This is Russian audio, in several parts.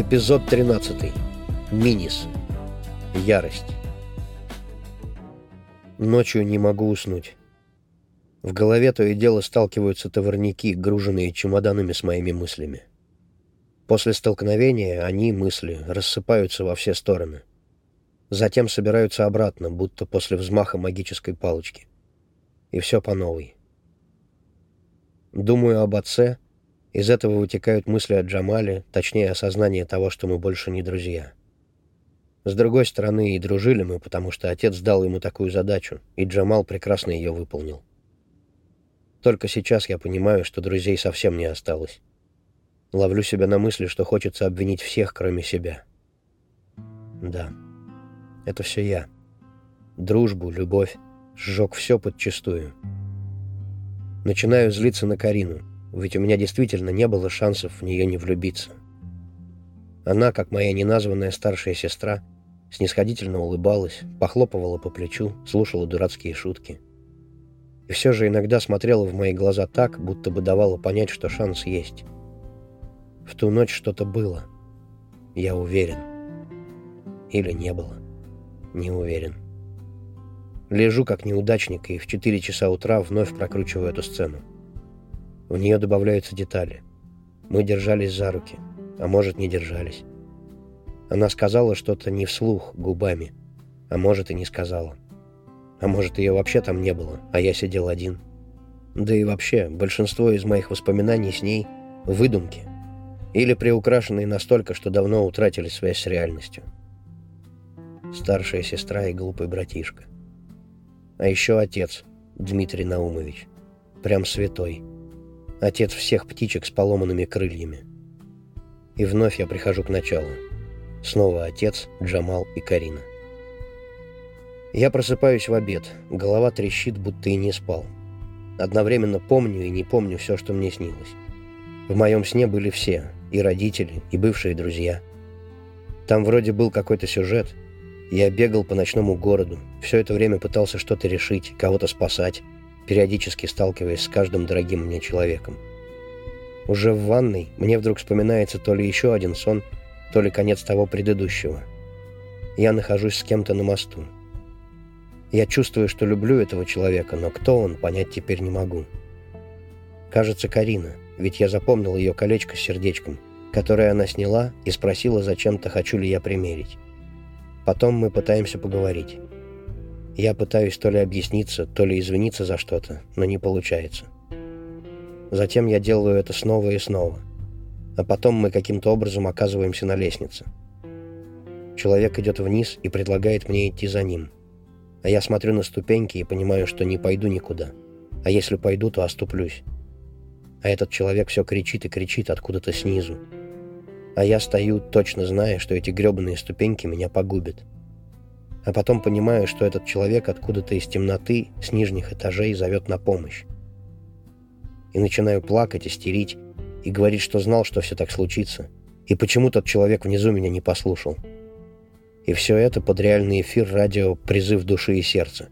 Эпизод 13. Минис. Ярость. Ночью не могу уснуть. В голове то и дело сталкиваются товарники, груженные чемоданами с моими мыслями. После столкновения они, мысли, рассыпаются во все стороны. Затем собираются обратно, будто после взмаха магической палочки. И все по новой. Думаю об отце — из этого вытекают мысли о Джамале, точнее, осознание того, что мы больше не друзья. С другой стороны, и дружили мы, потому что отец дал ему такую задачу, и Джамал прекрасно ее выполнил. Только сейчас я понимаю, что друзей совсем не осталось. Ловлю себя на мысли, что хочется обвинить всех, кроме себя. Да, это все я. Дружбу, любовь, сжег все подчистую. Начинаю злиться на Карину, ведь у меня действительно не было шансов в нее не влюбиться. Она, как моя неназванная старшая сестра, снисходительно улыбалась, похлопывала по плечу, слушала дурацкие шутки. И все же иногда смотрела в мои глаза так, будто бы давала понять, что шанс есть. В ту ночь что-то было. Я уверен. Или не было. Не уверен. Лежу как неудачник и в 4 часа утра вновь прокручиваю эту сцену. В нее добавляются детали. Мы держались за руки, а может, не держались. Она сказала что-то не вслух, губами, а может, и не сказала. А может, ее вообще там не было, а я сидел один. Да и вообще, большинство из моих воспоминаний с ней — выдумки. Или приукрашенные настолько, что давно утратили связь с реальностью. Старшая сестра и глупый братишка. А еще отец, Дмитрий Наумович. Прям святой отец всех птичек с поломанными крыльями. И вновь я прихожу к началу. Снова отец, Джамал и Карина. Я просыпаюсь в обед, голова трещит, будто и не спал. Одновременно помню и не помню все, что мне снилось. В моем сне были все, и родители, и бывшие друзья. Там вроде был какой-то сюжет. Я бегал по ночному городу, все это время пытался что-то решить, кого-то спасать, периодически сталкиваясь с каждым дорогим мне человеком. Уже в ванной мне вдруг вспоминается то ли еще один сон, то ли конец того предыдущего. Я нахожусь с кем-то на мосту. Я чувствую, что люблю этого человека, но кто он, понять теперь не могу. Кажется, Карина, ведь я запомнил ее колечко с сердечком, которое она сняла и спросила зачем-то, хочу ли я примерить. Потом мы пытаемся поговорить. Я пытаюсь то ли объясниться, то ли извиниться за что-то, но не получается. Затем я делаю это снова и снова. А потом мы каким-то образом оказываемся на лестнице. Человек идет вниз и предлагает мне идти за ним. А я смотрю на ступеньки и понимаю, что не пойду никуда. А если пойду, то оступлюсь. А этот человек все кричит и кричит откуда-то снизу. А я стою, точно зная, что эти гребаные ступеньки меня погубят а потом понимаю, что этот человек откуда-то из темноты, с нижних этажей зовет на помощь. И начинаю плакать, истерить, и говорить, что знал, что все так случится, и почему тот человек внизу меня не послушал. И все это под реальный эфир радио «Призыв души и сердца»,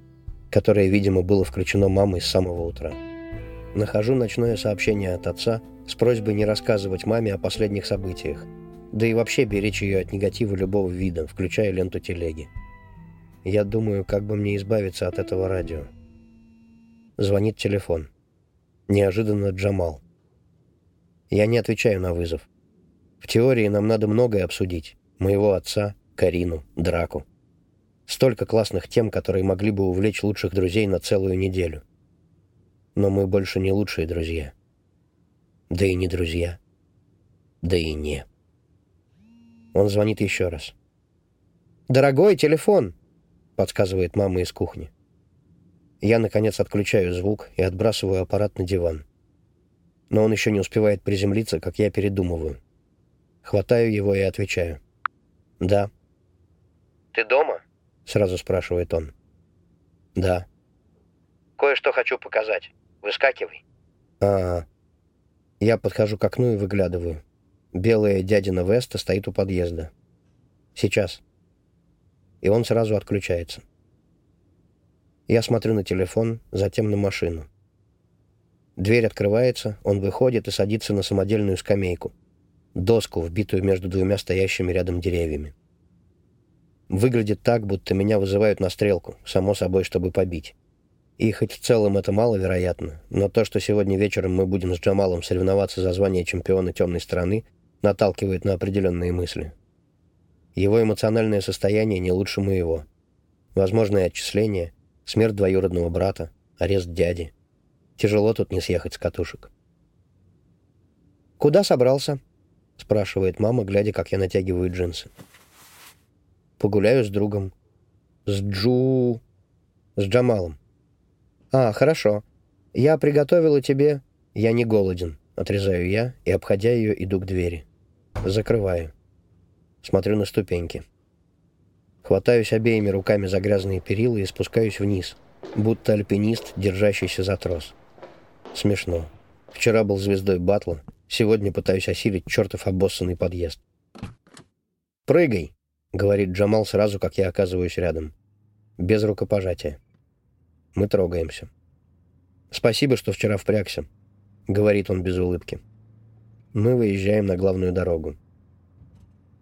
которое, видимо, было включено мамой с самого утра. Нахожу ночное сообщение от отца с просьбой не рассказывать маме о последних событиях, да и вообще беречь ее от негатива любого вида, включая ленту телеги. Я думаю, как бы мне избавиться от этого радио. Звонит телефон. Неожиданно Джамал. Я не отвечаю на вызов. В теории нам надо многое обсудить. Моего отца, Карину, Драку. Столько классных тем, которые могли бы увлечь лучших друзей на целую неделю. Но мы больше не лучшие друзья. Да и не друзья. Да и не. Он звонит еще раз. «Дорогой, телефон!» Подсказывает мама из кухни. Я, наконец, отключаю звук и отбрасываю аппарат на диван. Но он еще не успевает приземлиться, как я передумываю. Хватаю его и отвечаю. «Да». «Ты дома?» — сразу спрашивает он. «Да». «Кое-что хочу показать. Выскакивай». А, -а, а Я подхожу к окну и выглядываю. Белая дядина Веста стоит у подъезда. «Сейчас» и он сразу отключается. Я смотрю на телефон, затем на машину. Дверь открывается, он выходит и садится на самодельную скамейку. доску, вбитую между двумя стоящими рядом деревьями. Выглядит так, будто меня вызывают на стрелку, само собой, чтобы побить. И хоть в целом это маловероятно, но то, что сегодня вечером мы будем с Джамалом соревноваться за звание чемпиона темной страны, наталкивает на определенные мысли. Его эмоциональное состояние не лучше моего. Возможное отчисление, смерть двоюродного брата, арест дяди. Тяжело тут не съехать с катушек. «Куда собрался?» — спрашивает мама, глядя, как я натягиваю джинсы. «Погуляю с другом. С Джу... с Джамалом». «А, хорошо. Я приготовила тебе...» «Я не голоден», — отрезаю я и, обходя ее, иду к двери. Закрываю. Смотрю на ступеньки. Хватаюсь обеими руками за грязные перила и спускаюсь вниз, будто альпинист, держащийся за трос. Смешно. Вчера был звездой батла, сегодня пытаюсь осилить чертов обоссанный подъезд. «Прыгай!» — говорит Джамал сразу, как я оказываюсь рядом. Без рукопожатия. Мы трогаемся. «Спасибо, что вчера впрягся», — говорит он без улыбки. Мы выезжаем на главную дорогу.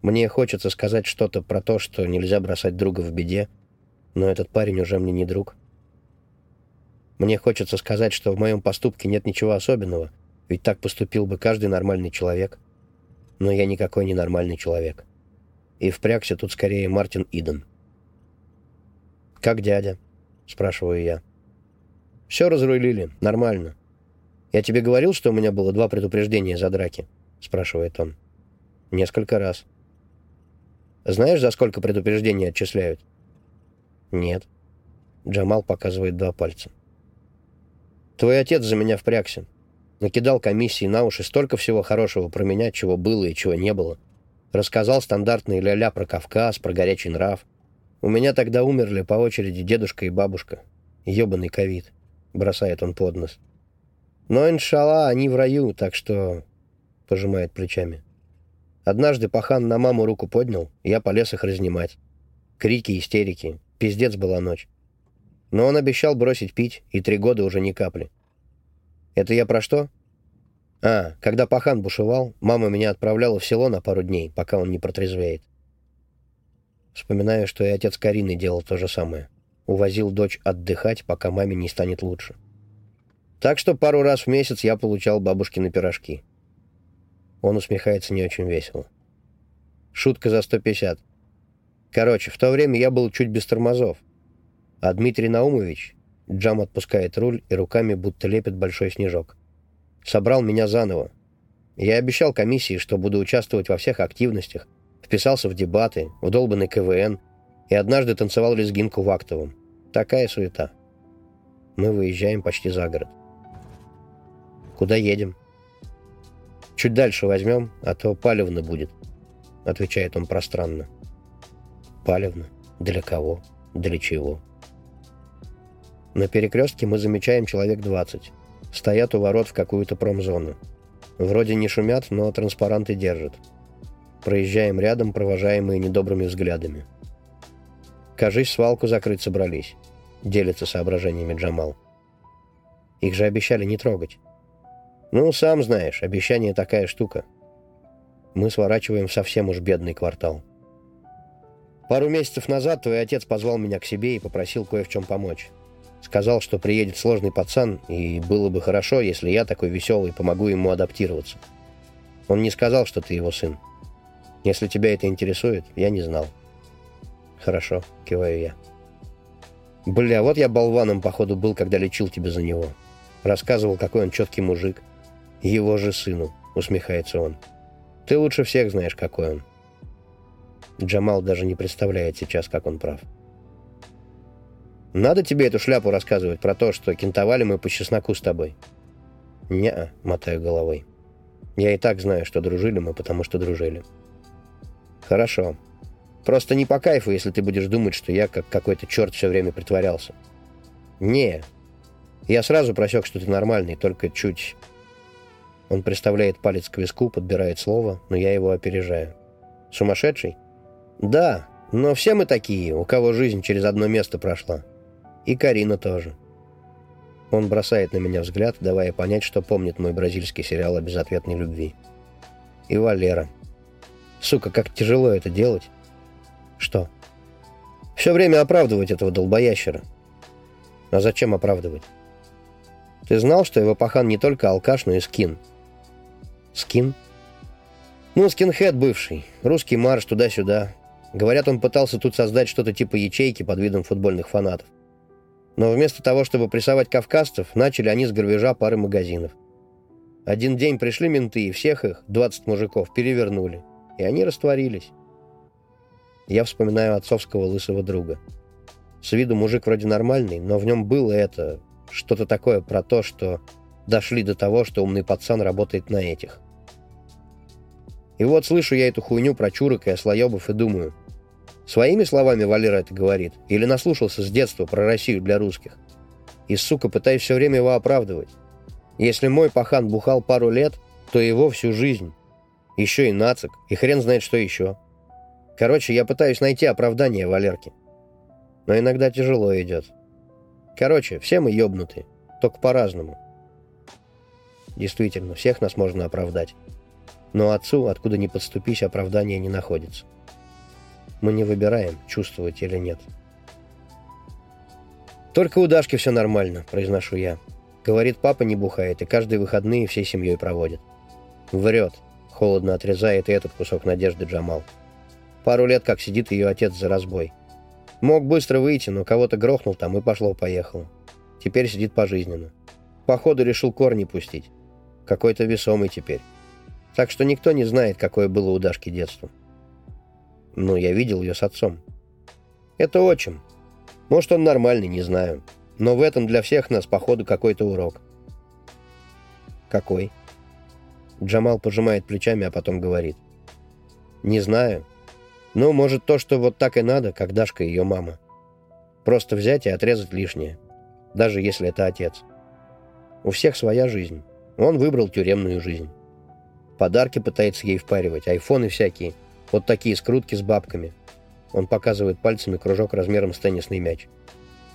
Мне хочется сказать что-то про то, что нельзя бросать друга в беде, но этот парень уже мне не друг. Мне хочется сказать, что в моем поступке нет ничего особенного, ведь так поступил бы каждый нормальный человек. Но я никакой не нормальный человек. И впрягся тут скорее Мартин Иден. «Как дядя?» — спрашиваю я. «Все разрулили. Нормально. Я тебе говорил, что у меня было два предупреждения за драки?» — спрашивает он. «Несколько раз». «Знаешь, за сколько предупреждений отчисляют?» «Нет». Джамал показывает два пальца. «Твой отец за меня впрягся. Накидал комиссии на уши столько всего хорошего про меня, чего было и чего не было. Рассказал стандартные ля-ля про Кавказ, про горячий нрав. У меня тогда умерли по очереди дедушка и бабушка. Ёбаный ковид. Бросает он под нос. Но, иншалла, они в раю, так что... Пожимает плечами. Однажды пахан на маму руку поднял, я полез их разнимать. Крики, истерики. Пиздец была ночь. Но он обещал бросить пить, и три года уже ни капли. Это я про что? А, когда пахан бушевал, мама меня отправляла в село на пару дней, пока он не протрезвеет. Вспоминаю, что и отец Карины делал то же самое. Увозил дочь отдыхать, пока маме не станет лучше. Так что пару раз в месяц я получал бабушкины пирожки. Он усмехается не очень весело. Шутка за 150. Короче, в то время я был чуть без тормозов. А Дмитрий Наумович, Джам отпускает руль и руками будто лепит большой снежок. Собрал меня заново. Я обещал комиссии, что буду участвовать во всех активностях, Вписался в дебаты, в долбанный КВН и однажды танцевал лезгинку в Актовом. Такая суета. Мы выезжаем почти за город. Куда едем? Чуть дальше возьмем, а то палевно будет, отвечает он пространно. Палевно? Для кого? Для чего? На перекрестке мы замечаем человек 20. Стоят у ворот в какую-то промзону. Вроде не шумят, но транспаранты держат. Проезжаем рядом, провожаемые недобрыми взглядами. «Кажись, свалку закрыть собрались», — делится соображениями Джамал. «Их же обещали не трогать». «Ну, сам знаешь, обещание такая штука». Мы сворачиваем в совсем уж бедный квартал. Пару месяцев назад твой отец позвал меня к себе и попросил кое в чем помочь. Сказал, что приедет сложный пацан, и было бы хорошо, если я такой веселый помогу ему адаптироваться. Он не сказал, что ты его сын. Если тебя это интересует, я не знал. Хорошо, киваю я. Бля, вот я болваном, походу, был, когда лечил тебя за него. Рассказывал, какой он четкий мужик. Его же сыну, усмехается он. Ты лучше всех знаешь, какой он. Джамал даже не представляет сейчас, как он прав. Надо тебе эту шляпу рассказывать про то, что кентовали мы по чесноку с тобой? Не-а, мотаю головой. Я и так знаю, что дружили мы, потому что дружили. Хорошо. Просто не по кайфу, если ты будешь думать, что я как какой-то черт все время притворялся. Не. Я сразу просек, что ты нормальный, только чуть... Он приставляет палец к виску, подбирает слово, но я его опережаю. Сумасшедший? Да, но все мы такие, у кого жизнь через одно место прошла. И Карина тоже. Он бросает на меня взгляд, давая понять, что помнит мой бразильский сериал о безответной любви. И Валера. Сука, как тяжело это делать. Что? Все время оправдывать этого долбоящера. А зачем оправдывать? Ты знал, что его пахан не только алкаш, но и скин? Скин? Ну, скинхед бывший. Русский марш туда-сюда. Говорят, он пытался тут создать что-то типа ячейки под видом футбольных фанатов. Но вместо того, чтобы прессовать кавказцев, начали они с грабежа пары магазинов. Один день пришли менты, и всех их, 20 мужиков, перевернули. И они растворились. Я вспоминаю отцовского лысого друга. С виду мужик вроде нормальный, но в нем было это, что-то такое про то, что дошли до того, что умный пацан работает на этих. И вот слышу я эту хуйню про чурок и ослоебов и думаю, своими словами Валера это говорит, или наслушался с детства про Россию для русских. И, сука, пытаюсь все время его оправдывать. Если мой пахан бухал пару лет, то его всю жизнь. Еще и нацик, и хрен знает что еще. Короче, я пытаюсь найти оправдание Валерке. Но иногда тяжело идет. Короче, все мы ебнуты, только по-разному. Действительно, всех нас можно оправдать. Но отцу, откуда ни подступись, оправдания не находится. Мы не выбираем, чувствовать или нет. «Только у Дашки все нормально», — произношу я. Говорит, папа не бухает, и каждые выходные всей семьей проводит. Врет. Холодно отрезает и этот кусок надежды Джамал. Пару лет как сидит ее отец за разбой. Мог быстро выйти, но кого-то грохнул там и пошло-поехало. Теперь сидит пожизненно. Походу решил корни пустить. Какой-то весомый теперь. Так что никто не знает, какое было у Дашки детство. Ну, я видел ее с отцом. Это отчим. Может, он нормальный, не знаю. Но в этом для всех нас, походу, какой-то урок. Какой? Джамал пожимает плечами, а потом говорит. Не знаю. Ну, может, то, что вот так и надо, как Дашка и ее мама. Просто взять и отрезать лишнее. Даже если это отец. У всех своя жизнь. Он выбрал тюремную жизнь. Подарки пытается ей впаривать, айфоны всякие. Вот такие скрутки с бабками. Он показывает пальцами кружок размером с теннисный мяч.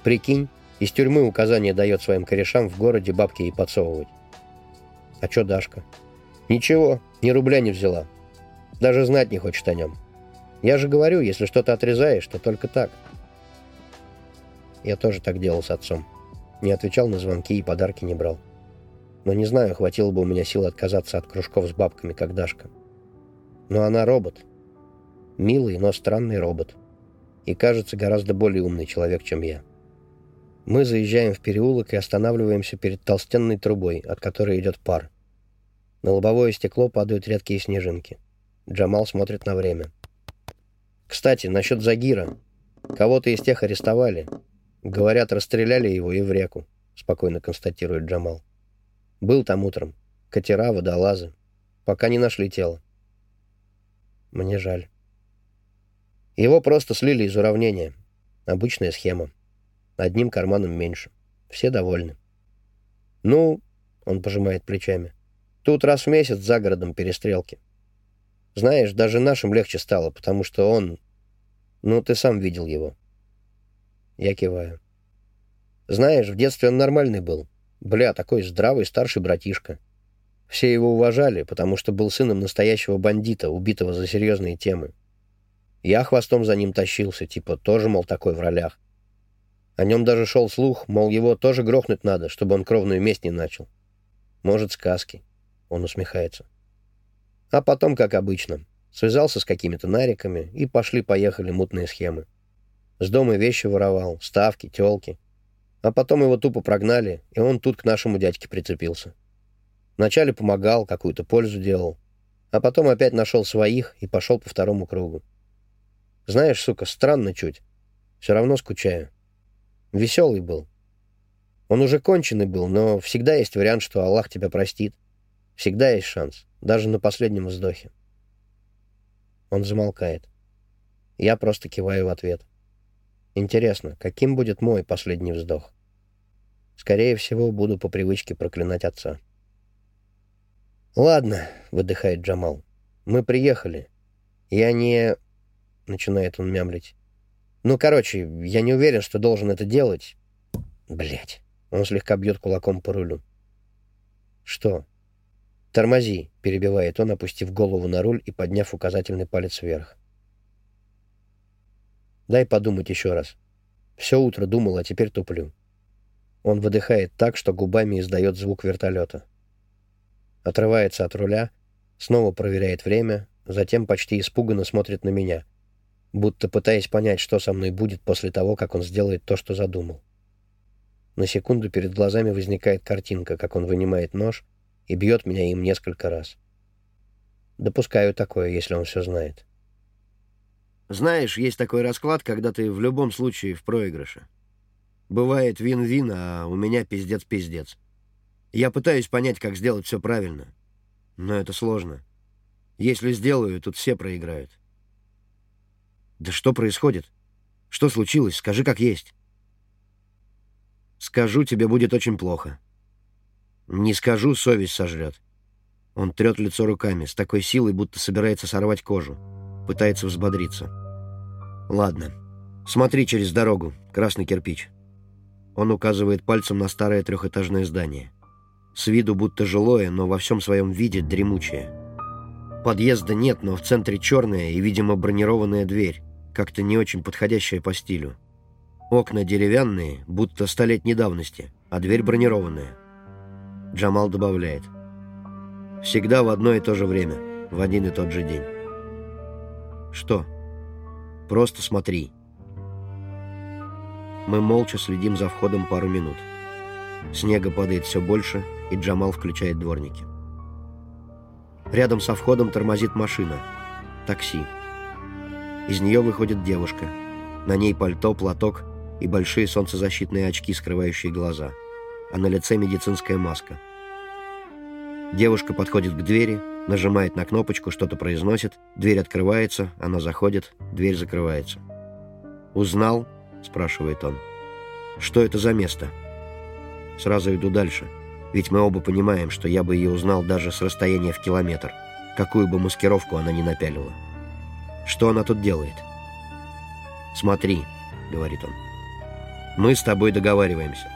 Прикинь, из тюрьмы указание дает своим корешам в городе бабки ей подсовывать. А чё Дашка? Ничего, ни рубля не взяла. Даже знать не хочет о нем. Я же говорю, если что-то отрезаешь, то только так. Я тоже так делал с отцом. Не отвечал на звонки и подарки не брал. Но не знаю, хватило бы у меня сил отказаться от кружков с бабками, как Дашка. Но она робот. Милый, но странный робот. И кажется, гораздо более умный человек, чем я. Мы заезжаем в переулок и останавливаемся перед толстенной трубой, от которой идет пар. На лобовое стекло падают редкие снежинки. Джамал смотрит на время. «Кстати, насчет Загира. Кого-то из тех арестовали. Говорят, расстреляли его и в реку», — спокойно констатирует Джамал. «Был там утром. Катера, водолазы. Пока не нашли тело». «Мне жаль». Его просто слили из уравнения. Обычная схема. Одним карманом меньше. Все довольны. Ну, он пожимает плечами. Тут раз в месяц за городом перестрелки. Знаешь, даже нашим легче стало, потому что он... Ну, ты сам видел его. Я киваю. Знаешь, в детстве он нормальный был. Бля, такой здравый старший братишка. Все его уважали, потому что был сыном настоящего бандита, убитого за серьезные темы. Я хвостом за ним тащился, типа, тоже, мол, такой в ролях. О нем даже шел слух, мол, его тоже грохнуть надо, чтобы он кровную месть не начал. Может, сказки. Он усмехается. А потом, как обычно, связался с какими-то нариками, и пошли-поехали мутные схемы. С дома вещи воровал, ставки, телки. А потом его тупо прогнали, и он тут к нашему дядьке прицепился. Вначале помогал, какую-то пользу делал, а потом опять нашел своих и пошел по второму кругу. Знаешь, сука, странно чуть. Все равно скучаю. Веселый был. Он уже конченый был, но всегда есть вариант, что Аллах тебя простит. Всегда есть шанс, даже на последнем вздохе. Он замолкает. Я просто киваю в ответ. Интересно, каким будет мой последний вздох? Скорее всего, буду по привычке проклинать отца. «Ладно», — выдыхает Джамал. «Мы приехали. Я не...» — начинает он мямлить. Ну, короче, я не уверен, что должен это делать. Блять. Он слегка бьет кулаком по рулю. Что? «Тормози», — перебивает он, опустив голову на руль и подняв указательный палец вверх. «Дай подумать еще раз. Все утро думал, а теперь туплю». Он выдыхает так, что губами издает звук вертолета. Отрывается от руля, снова проверяет время, затем почти испуганно смотрит на меня, будто пытаясь понять, что со мной будет после того, как он сделает то, что задумал. На секунду перед глазами возникает картинка, как он вынимает нож и бьет меня им несколько раз. Допускаю такое, если он все знает. Знаешь, есть такой расклад, когда ты в любом случае в проигрыше. Бывает вин-вин, а у меня пиздец-пиздец. Я пытаюсь понять, как сделать все правильно. Но это сложно. Если сделаю, тут все проиграют. Да что происходит? Что случилось? Скажи, как есть. Скажу, тебе будет очень плохо. Не скажу, совесть сожрет. Он трет лицо руками, с такой силой, будто собирается сорвать кожу. Пытается взбодриться. Ладно. Смотри через дорогу. Красный кирпич. Он указывает пальцем на старое трехэтажное здание. С виду будто жилое, но во всем своем виде дремучее. Подъезда нет, но в центре черная и, видимо, бронированная дверь, как-то не очень подходящая по стилю. Окна деревянные, будто столетней давности, а дверь бронированная. Джамал добавляет. Всегда в одно и то же время, в один и тот же день. Что? Просто смотри. Мы молча следим за входом пару минут. Снега падает все больше, и Джамал включает дворники. Рядом со входом тормозит машина. Такси. Из нее выходит девушка. На ней пальто, платок и большие солнцезащитные очки, скрывающие глаза. А на лице медицинская маска. Девушка подходит к двери, нажимает на кнопочку, что-то произносит, дверь открывается, она заходит, дверь закрывается. «Узнал?» — спрашивает он. «Что это за место?» Сразу иду дальше. Ведь мы оба понимаем, что я бы ее узнал даже с расстояния в километр, какую бы маскировку она ни напялила. Что она тут делает? «Смотри», — говорит он, — «мы с тобой договариваемся.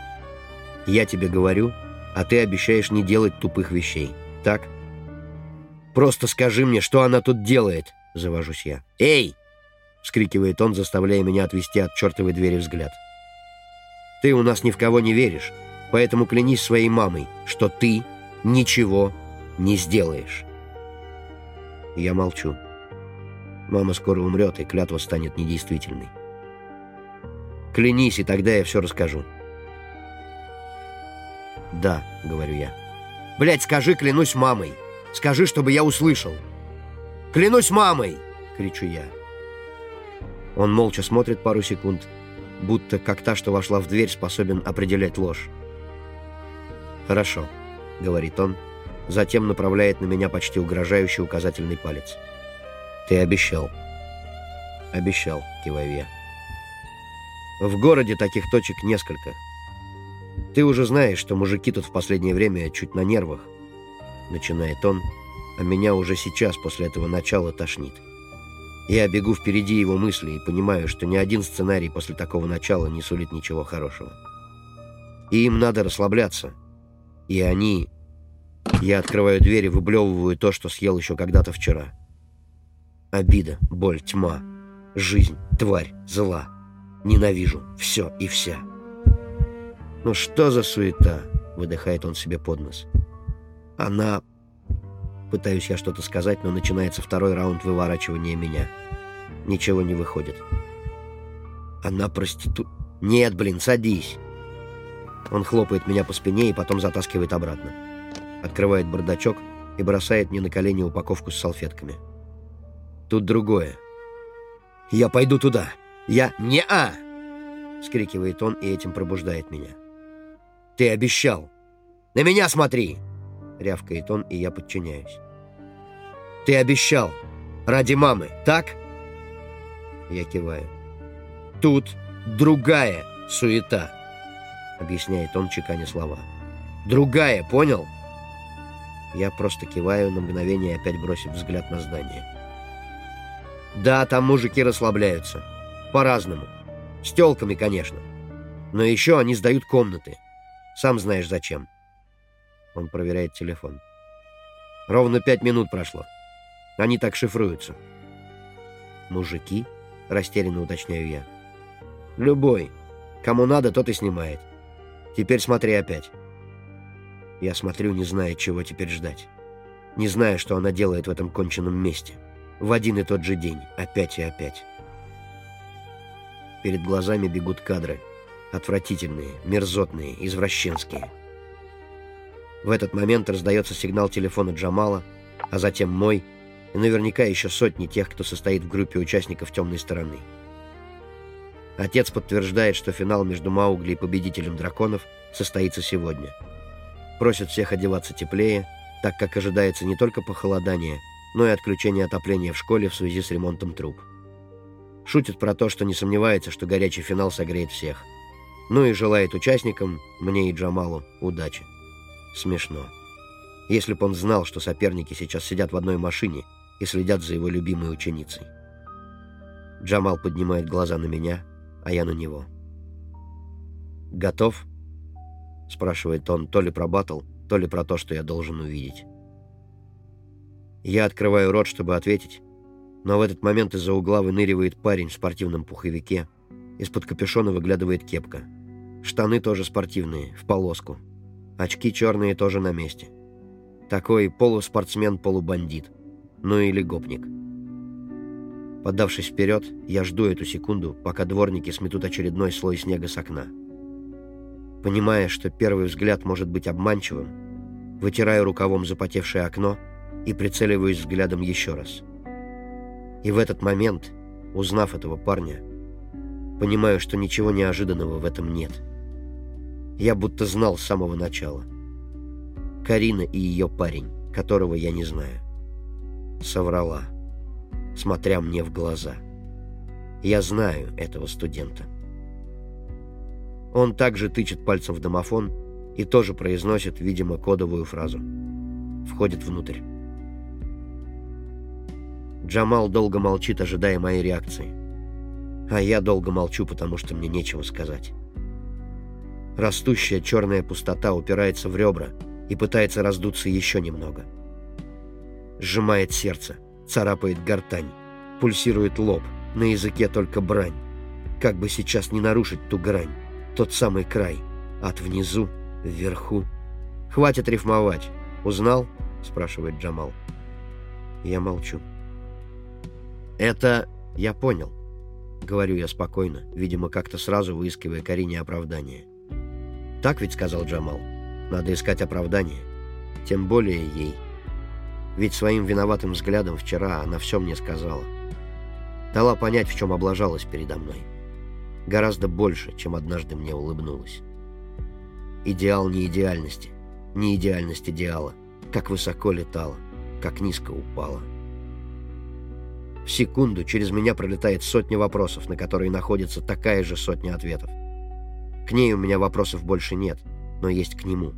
Я тебе говорю, а ты обещаешь не делать тупых вещей, так?» «Просто скажи мне, что она тут делает», — завожусь я. «Эй!» — вскрикивает он, заставляя меня отвести от чертовой двери взгляд. «Ты у нас ни в кого не веришь, Поэтому клянись своей мамой, что ты ничего не сделаешь. Я молчу. Мама скоро умрет, и клятва станет недействительной. Клянись, и тогда я все расскажу. «Да», — говорю я. «Блядь, скажи, клянусь мамой! Скажи, чтобы я услышал!» «Клянусь мамой!» — кричу я. Он молча смотрит пару секунд, будто как та, что вошла в дверь, способен определять ложь. «Хорошо», — говорит он, затем направляет на меня почти угрожающий указательный палец. «Ты обещал». «Обещал», — киваю я. «В городе таких точек несколько. Ты уже знаешь, что мужики тут в последнее время чуть на нервах», — начинает он, а меня уже сейчас после этого начала тошнит. Я бегу впереди его мысли и понимаю, что ни один сценарий после такого начала не сулит ничего хорошего. И им надо расслабляться, и они... Я открываю дверь и выблевываю то, что съел еще когда-то вчера. Обида, боль, тьма, жизнь, тварь, зла. Ненавижу все и вся. «Ну что за суета?» — выдыхает он себе под нос. «Она...» Пытаюсь я что-то сказать, но начинается второй раунд выворачивания меня. Ничего не выходит. «Она проститу...» «Нет, блин, садись!» Он хлопает меня по спине и потом затаскивает обратно. Открывает бардачок и бросает мне на колени упаковку с салфетками. Тут другое. «Я пойду туда! Я не-а!» Скрикивает он и этим пробуждает меня. «Ты обещал! На меня смотри!» Рявкает он, и я подчиняюсь. «Ты обещал! Ради мамы, так?» Я киваю. «Тут другая суета!» объясняет он, чеканя слова. «Другая, понял?» Я просто киваю на мгновение, опять бросив взгляд на здание. «Да, там мужики расслабляются. По-разному. С телками, конечно. Но еще они сдают комнаты. Сам знаешь, зачем». Он проверяет телефон. Ровно пять минут прошло. Они так шифруются. «Мужики?» — растерянно уточняю я. «Любой. Кому надо, тот и снимает. Теперь смотри опять». Я смотрю, не зная, чего теперь ждать. Не зная, что она делает в этом конченном месте. В один и тот же день. Опять и опять. Перед глазами бегут кадры. Отвратительные, мерзотные, извращенские. В этот момент раздается сигнал телефона Джамала, а затем мой, и наверняка еще сотни тех, кто состоит в группе участников «Темной стороны». Отец подтверждает, что финал между Маугли и победителем драконов состоится сегодня. Просит всех одеваться теплее, так как ожидается не только похолодание, но и отключение отопления в школе в связи с ремонтом труб. Шутит про то, что не сомневается, что горячий финал согреет всех. Ну и желает участникам, мне и Джамалу, удачи. Смешно. Если бы он знал, что соперники сейчас сидят в одной машине и следят за его любимой ученицей. Джамал поднимает глаза на меня, а я на него. «Готов?» — спрашивает он то ли про батл, то ли про то, что я должен увидеть. Я открываю рот, чтобы ответить, но в этот момент из-за угла выныривает парень в спортивном пуховике. Из-под капюшона выглядывает кепка. Штаны тоже спортивные, в полоску. Очки черные тоже на месте. Такой полуспортсмен-полубандит. Ну или гопник. Подавшись вперед, я жду эту секунду, пока дворники сметут очередной слой снега с окна. Понимая, что первый взгляд может быть обманчивым, вытираю рукавом запотевшее окно и прицеливаюсь взглядом еще раз. И в этот момент, узнав этого парня, понимаю, что ничего неожиданного в этом нет. Я будто знал с самого начала. Карина и ее парень, которого я не знаю. Соврала, смотря мне в глаза. Я знаю этого студента. Он также тычет пальцем в домофон и тоже произносит, видимо, кодовую фразу. Входит внутрь. Джамал долго молчит, ожидая моей реакции. А я долго молчу, потому что мне нечего сказать. Растущая черная пустота упирается в ребра и пытается раздуться еще немного. Сжимает сердце, царапает гортань, пульсирует лоб, на языке только брань. Как бы сейчас не нарушить ту грань, тот самый край, от внизу, вверху. «Хватит рифмовать. Узнал?» — спрашивает Джамал. Я молчу. «Это я понял», — говорю я спокойно, видимо, как-то сразу выискивая Карине оправдание. «Так ведь», — сказал Джамал, — «надо искать оправдание. Тем более ей. Ведь своим виноватым взглядом вчера она все мне сказала. Дала понять, в чем облажалась передо мной. Гораздо больше, чем однажды мне улыбнулась. Идеал не идеальности, не идеальность идеала. Как высоко летала, как низко упала. В секунду через меня пролетает сотня вопросов, на которые находится такая же сотня ответов. К ней у меня вопросов больше нет, но есть к нему.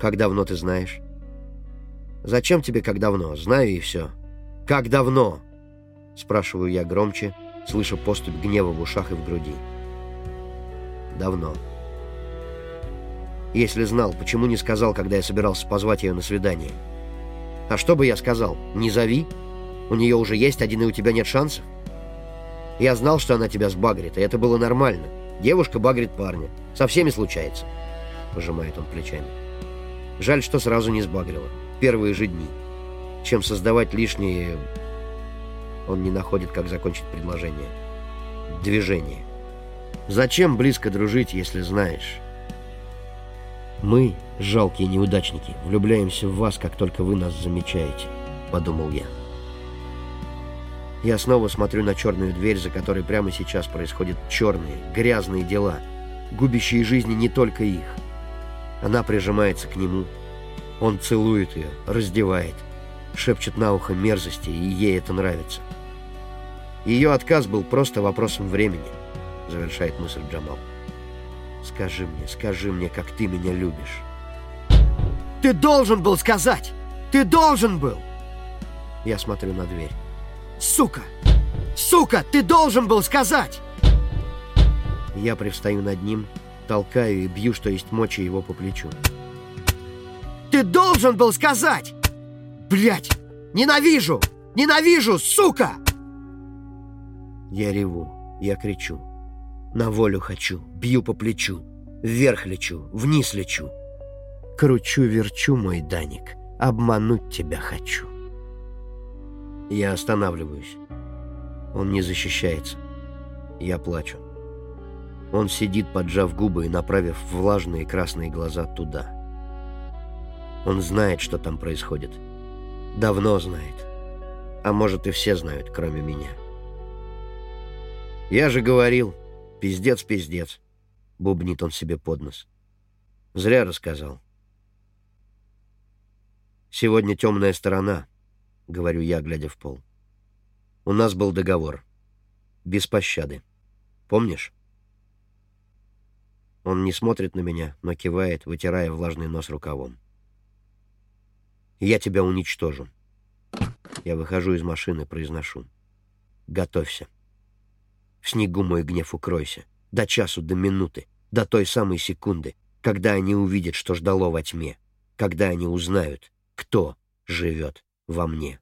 Как давно ты знаешь? Зачем тебе как давно? Знаю и все. Как давно? Спрашиваю я громче, слыша поступь гнева в ушах и в груди. Давно. Если знал, почему не сказал, когда я собирался позвать ее на свидание? А что бы я сказал? Не зови? У нее уже есть один, и у тебя нет шансов? Я знал, что она тебя сбагрит, и это было нормально. Девушка багрит парня. Со всеми случается. Пожимает он плечами. Жаль, что сразу не сбагрила. Первые же дни. Чем создавать лишние... Он не находит, как закончить предложение. Движение. Зачем близко дружить, если знаешь? Мы, жалкие неудачники, влюбляемся в вас, как только вы нас замечаете, подумал я. Я снова смотрю на черную дверь, за которой прямо сейчас происходят черные, грязные дела, губящие жизни не только их. Она прижимается к нему. Он целует ее, раздевает, шепчет на ухо мерзости, и ей это нравится. Ее отказ был просто вопросом времени, завершает мысль Джамал. Скажи мне, скажи мне, как ты меня любишь. Ты должен был сказать! Ты должен был! Я смотрю на дверь. Сука! Сука, ты должен был сказать! Я привстаю над ним, толкаю и бью, что есть мочи его по плечу. Ты должен был сказать! Блять! Ненавижу! Ненавижу, сука! Я реву, я кричу. На волю хочу, бью по плечу. Вверх лечу, вниз лечу. Кручу-верчу, мой Даник. Обмануть тебя хочу. Я останавливаюсь. Он не защищается. Я плачу. Он сидит, поджав губы и направив влажные красные глаза туда. Он знает, что там происходит. Давно знает. А может, и все знают, кроме меня. «Я же говорил, пиздец-пиздец», — бубнит он себе под нос. «Зря рассказал. Сегодня темная сторона», — говорю я, глядя в пол. «У нас был договор. Без пощады. Помнишь?» Он не смотрит на меня, но кивает, вытирая влажный нос рукавом. «Я тебя уничтожу». Я выхожу из машины, произношу. «Готовься. В снегу мой гнев укройся. До часу, до минуты, до той самой секунды, когда они увидят, что ждало во тьме, когда они узнают, кто живет во мне».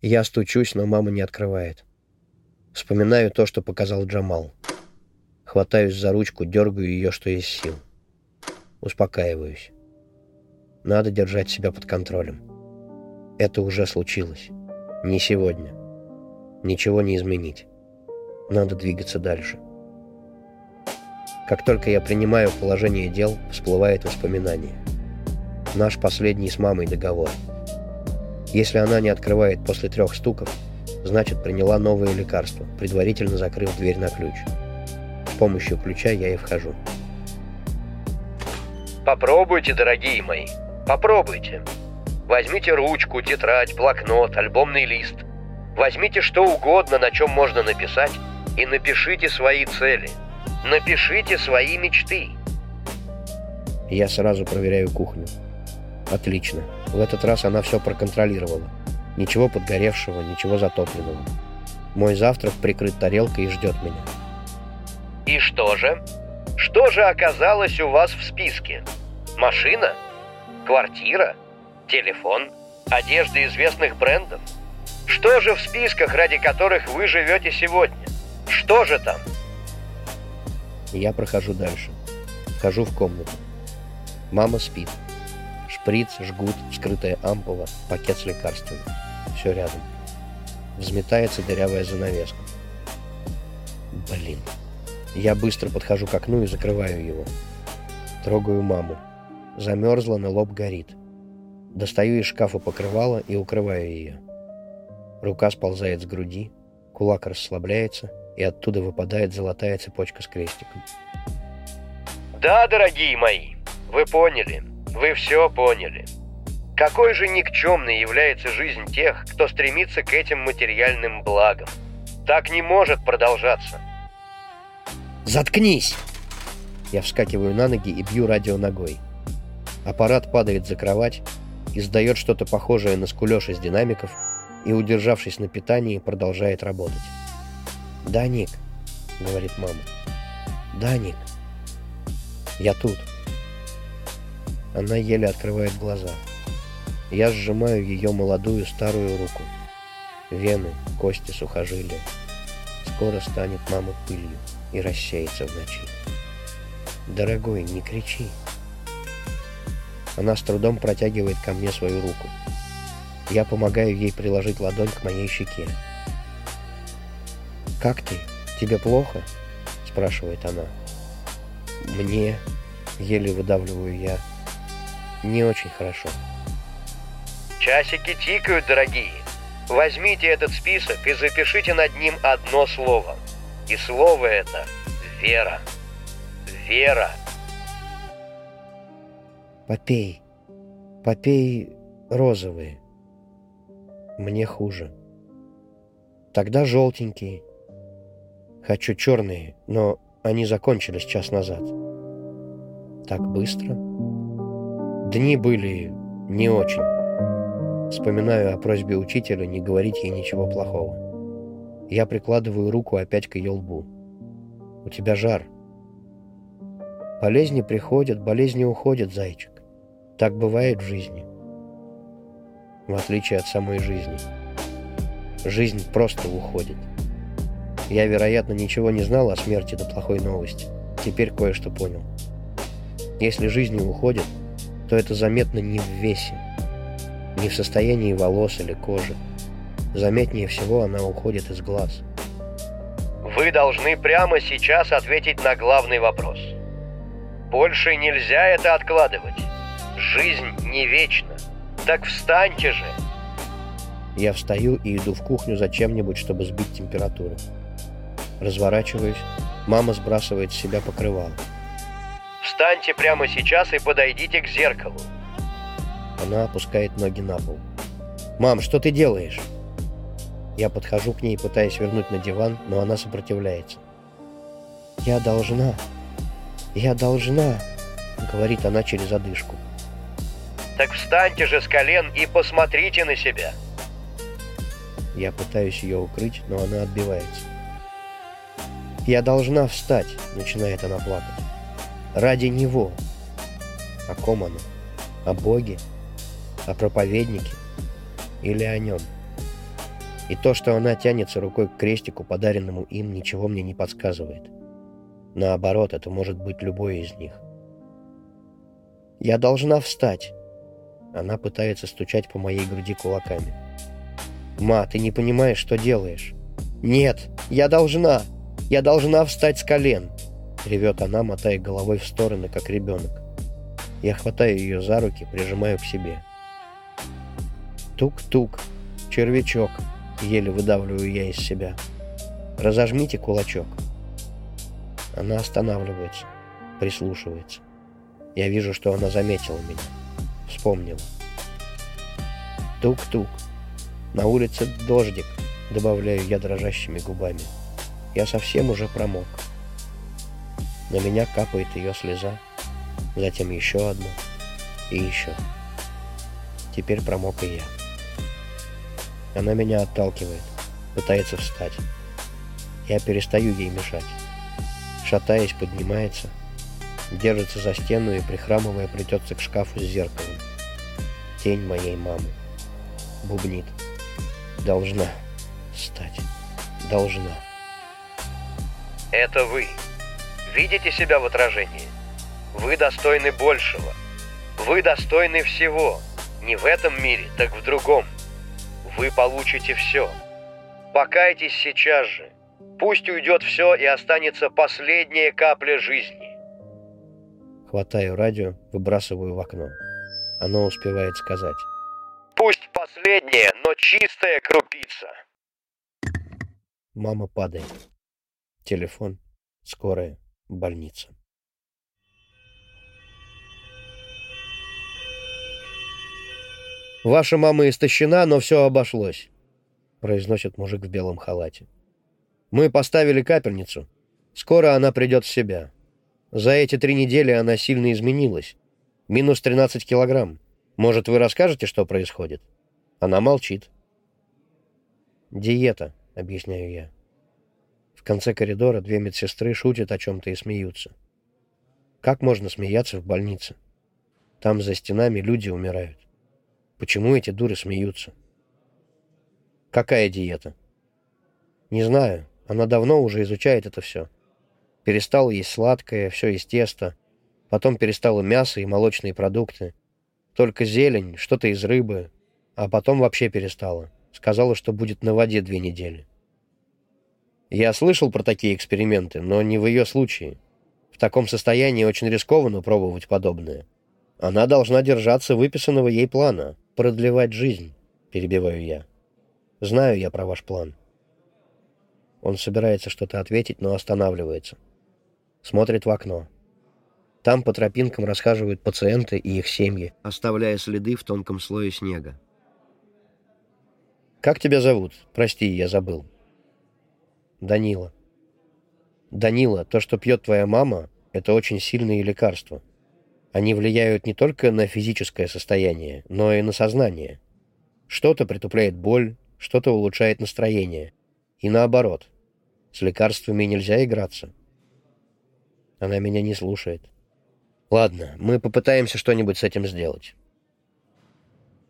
Я стучусь, но мама не открывает. Вспоминаю то, что показал Джамал. Хватаюсь за ручку, дергаю ее, что есть сил. Успокаиваюсь. Надо держать себя под контролем. Это уже случилось. Не сегодня. Ничего не изменить. Надо двигаться дальше. Как только я принимаю положение дел, всплывает воспоминание. Наш последний с мамой договор — если она не открывает после трех стуков, значит приняла новое лекарство, предварительно закрыв дверь на ключ. С помощью ключа я и вхожу. Попробуйте, дорогие мои, попробуйте. Возьмите ручку, тетрадь, блокнот, альбомный лист. Возьмите что угодно, на чем можно написать, и напишите свои цели. Напишите свои мечты. Я сразу проверяю кухню. Отлично. В этот раз она все проконтролировала. Ничего подгоревшего, ничего затопленного. Мой завтрак прикрыт тарелкой и ждет меня. И что же? Что же оказалось у вас в списке? Машина? Квартира? Телефон? Одежда известных брендов? Что же в списках, ради которых вы живете сегодня? Что же там? Я прохожу дальше. Вхожу в комнату. Мама спит. Шприц, жгут, скрытая ампула, пакет с лекарствами. Все рядом. Взметается дырявая занавеска. Блин. Я быстро подхожу к окну и закрываю его. Трогаю маму. Замерзла, на лоб горит. Достаю из шкафа покрывало и укрываю ее. Рука сползает с груди, кулак расслабляется, и оттуда выпадает золотая цепочка с крестиком. Да, дорогие мои, вы поняли. Вы все поняли. Какой же никчемной является жизнь тех, кто стремится к этим материальным благам? Так не может продолжаться. «Заткнись!» Я вскакиваю на ноги и бью радио ногой. Аппарат падает за кровать, издает что-то похожее на скулёж из динамиков и, удержавшись на питании, продолжает работать. «Да, Ник», — говорит мама. «Да, Ник. Я тут». Она еле открывает глаза. Я сжимаю ее молодую старую руку. Вены, кости, сухожилия. Скоро станет мама пылью и рассеется в ночи. «Дорогой, не кричи!» Она с трудом протягивает ко мне свою руку. Я помогаю ей приложить ладонь к моей щеке. «Как ты? Тебе плохо?» — спрашивает она. «Мне...» — еле выдавливаю я — не очень хорошо. Часики тикают, дорогие. Возьмите этот список и запишите над ним одно слово. И слово это — вера. Вера. Попей. Попей розовые. Мне хуже. Тогда желтенькие. Хочу черные, но они закончились час назад. Так быстро? Дни были не очень. Вспоминаю о просьбе учителя не говорить ей ничего плохого. Я прикладываю руку опять к ее лбу. У тебя жар. Болезни приходят, болезни уходят, зайчик. Так бывает в жизни. В отличие от самой жизни. Жизнь просто уходит. Я, вероятно, ничего не знал о смерти до плохой новости. Теперь кое-что понял. Если жизнь не уходит, то это заметно не в весе, не в состоянии волос или кожи. Заметнее всего она уходит из глаз. Вы должны прямо сейчас ответить на главный вопрос. Больше нельзя это откладывать. Жизнь не вечна. Так встаньте же. Я встаю и иду в кухню за чем-нибудь, чтобы сбить температуру. Разворачиваюсь. Мама сбрасывает с себя покрывало. Встаньте прямо сейчас и подойдите к зеркалу. Она опускает ноги на пол. «Мам, что ты делаешь?» Я подхожу к ней, пытаясь вернуть на диван, но она сопротивляется. «Я должна, я должна», — говорит она через одышку. Так встаньте же с колен и посмотрите на себя. Я пытаюсь ее укрыть, но она отбивается. «Я должна встать», — начинает она плакать. «Ради него». О ком она? О Боге? О проповеднике? Или о нем? И то, что она тянется рукой к крестику, подаренному им, ничего мне не подсказывает. Наоборот, это может быть любой из них. «Я должна встать!» Она пытается стучать по моей груди кулаками. «Ма, ты не понимаешь, что делаешь?» «Нет, я должна! Я должна встать с колен!» Ревет она, мотая головой в стороны, как ребенок. Я хватаю ее за руки, прижимаю к себе. Тук-тук, червячок, еле выдавливаю я из себя. Разожмите кулачок. Она останавливается, прислушивается. Я вижу, что она заметила меня. Вспомнила. Тук-тук. На улице дождик, добавляю я дрожащими губами. Я совсем уже промок. На меня капает ее слеза, затем еще одна и еще. Теперь промок и я. Она меня отталкивает, пытается встать. Я перестаю ей мешать. Шатаясь, поднимается, держится за стену и, прихрамывая, придется к шкафу с зеркалом. Тень моей мамы. Бубнит. Должна стать. Должна. Это вы. Видите себя в отражении? Вы достойны большего. Вы достойны всего. Не в этом мире, так в другом. Вы получите все. Покайтесь сейчас же. Пусть уйдет все и останется последняя капля жизни. Хватаю радио, выбрасываю в окно. Оно успевает сказать. Пусть последняя, но чистая крупица. Мама падает. Телефон. Скорая. Больница. «Ваша мама истощена, но все обошлось», — произносит мужик в белом халате. «Мы поставили капельницу. Скоро она придет в себя. За эти три недели она сильно изменилась. Минус 13 килограмм. Может, вы расскажете, что происходит?» Она молчит. «Диета», — объясняю я. В конце коридора две медсестры шутят о чем-то и смеются. Как можно смеяться в больнице? Там за стенами люди умирают. Почему эти дуры смеются? Какая диета? Не знаю. Она давно уже изучает это все. Перестала есть сладкое, все из теста. Потом перестала мясо и молочные продукты. Только зелень, что-то из рыбы. А потом вообще перестала. Сказала, что будет на воде две недели. Я слышал про такие эксперименты, но не в ее случае. В таком состоянии очень рискованно пробовать подобное. Она должна держаться выписанного ей плана, продлевать жизнь, перебиваю я. Знаю я про ваш план. Он собирается что-то ответить, но останавливается. Смотрит в окно. Там по тропинкам расхаживают пациенты и их семьи, оставляя следы в тонком слое снега. «Как тебя зовут? Прости, я забыл». «Данила». «Данила, то, что пьет твоя мама, это очень сильные лекарства. Они влияют не только на физическое состояние, но и на сознание. Что-то притупляет боль, что-то улучшает настроение. И наоборот. С лекарствами нельзя играться. Она меня не слушает. Ладно, мы попытаемся что-нибудь с этим сделать.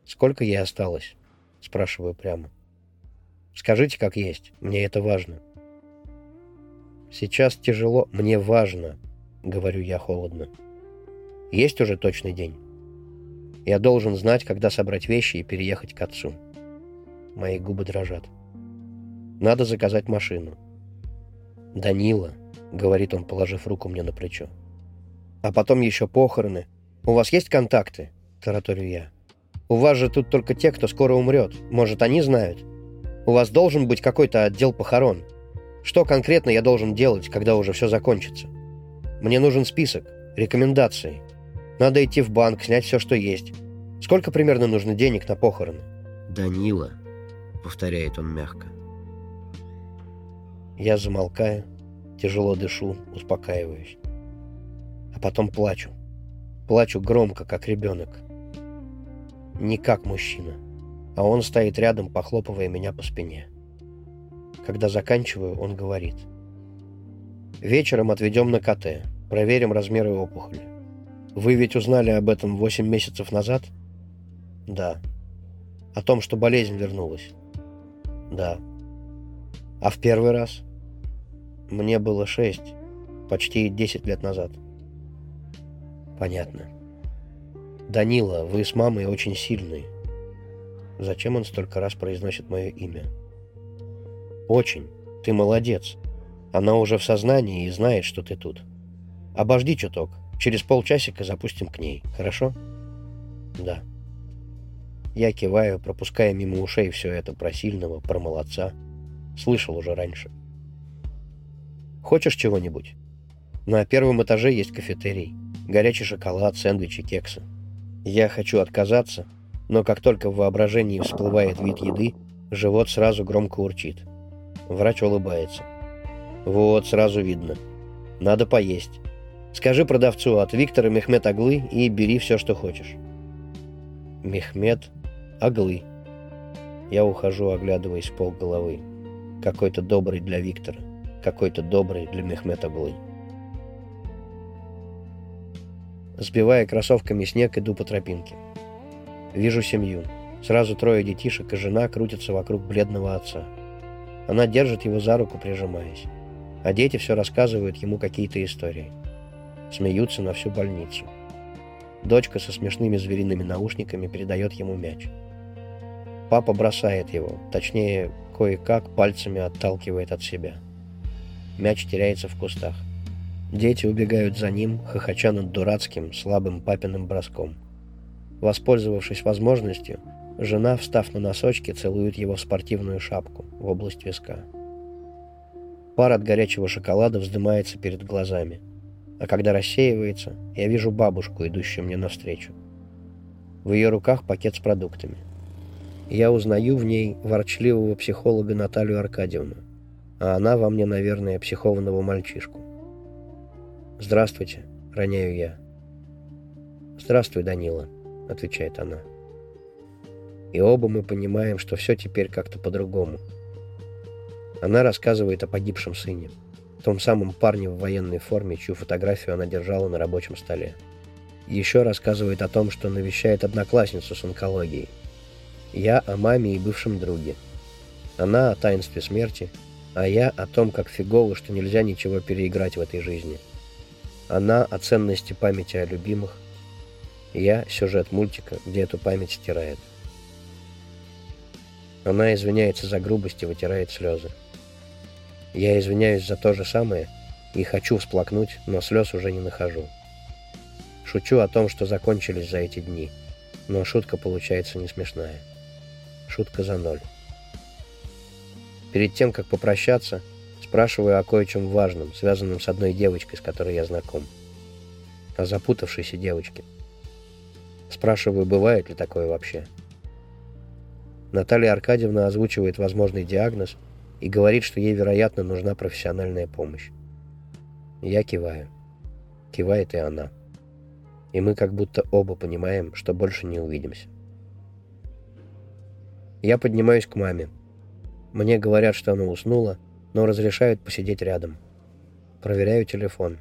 Сколько ей осталось? Спрашиваю прямо. Скажите, как есть. Мне это важно. Сейчас тяжело. Мне важно, говорю я холодно. Есть уже точный день? Я должен знать, когда собрать вещи и переехать к отцу. Мои губы дрожат. Надо заказать машину. «Данила», — говорит он, положив руку мне на плечо. «А потом еще похороны. У вас есть контакты?» — тараторю я. «У вас же тут только те, кто скоро умрет. Может, они знают? У вас должен быть какой-то отдел похорон. Что конкретно я должен делать, когда уже все закончится? Мне нужен список, рекомендации. Надо идти в банк, снять все, что есть. Сколько примерно нужно денег на похороны?» «Данила», — повторяет он мягко. Я замолкаю, тяжело дышу, успокаиваюсь. А потом плачу. Плачу громко, как ребенок. Не как мужчина. А он стоит рядом, похлопывая меня по спине. Когда заканчиваю, он говорит. Вечером отведем на КТ, проверим размеры опухоли. Вы ведь узнали об этом 8 месяцев назад? Да. О том, что болезнь вернулась? Да. А в первый раз? Мне было шесть, почти десять лет назад. Понятно. Данила, вы с мамой очень сильные. Зачем он столько раз произносит мое имя? Очень. Ты молодец. Она уже в сознании и знает, что ты тут. Обожди чуток. Через полчасика запустим к ней. Хорошо? Да. Я киваю, пропуская мимо ушей все это про сильного, про молодца. Слышал уже раньше. Хочешь чего-нибудь? На первом этаже есть кафетерий. Горячий шоколад, сэндвичи, кексы. Я хочу отказаться, но как только в воображении всплывает вид еды, живот сразу громко урчит. Врач улыбается. Вот, сразу видно. Надо поесть. Скажи продавцу от Виктора Мехмед Аглы и бери все, что хочешь. Мехмед Аглы. Я ухожу, оглядываясь пол головы какой-то добрый для Виктора, какой-то добрый для Мехмета Глы. Сбивая кроссовками снег, иду по тропинке. Вижу семью. Сразу трое детишек и жена крутятся вокруг бледного отца. Она держит его за руку, прижимаясь. А дети все рассказывают ему какие-то истории. Смеются на всю больницу. Дочка со смешными звериными наушниками передает ему мяч. Папа бросает его, точнее, кое-как пальцами отталкивает от себя. Мяч теряется в кустах. Дети убегают за ним, хохоча над дурацким, слабым папиным броском. Воспользовавшись возможностью, жена, встав на носочки, целует его в спортивную шапку, в область виска. Пар от горячего шоколада вздымается перед глазами. А когда рассеивается, я вижу бабушку, идущую мне навстречу. В ее руках пакет с продуктами – я узнаю в ней ворчливого психолога Наталью Аркадьевну, а она во мне, наверное, психованного мальчишку. «Здравствуйте», — роняю я. «Здравствуй, Данила», — отвечает она. И оба мы понимаем, что все теперь как-то по-другому. Она рассказывает о погибшем сыне, том самом парне в военной форме, чью фотографию она держала на рабочем столе. Еще рассказывает о том, что навещает одноклассницу с онкологией — я о маме и бывшем друге. Она о таинстве смерти, а я о том, как фигово, что нельзя ничего переиграть в этой жизни. Она о ценности памяти о любимых. Я сюжет мультика, где эту память стирает. Она извиняется за грубость и вытирает слезы. Я извиняюсь за то же самое и хочу всплакнуть, но слез уже не нахожу. Шучу о том, что закончились за эти дни, но шутка получается не смешная. Шутка за ноль. Перед тем, как попрощаться, спрашиваю о кое-чем важном, связанном с одной девочкой, с которой я знаком. О запутавшейся девочке. Спрашиваю, бывает ли такое вообще. Наталья Аркадьевна озвучивает возможный диагноз и говорит, что ей, вероятно, нужна профессиональная помощь. Я киваю. Кивает и она. И мы как будто оба понимаем, что больше не увидимся. Я поднимаюсь к маме. Мне говорят, что она уснула, но разрешают посидеть рядом. Проверяю телефон.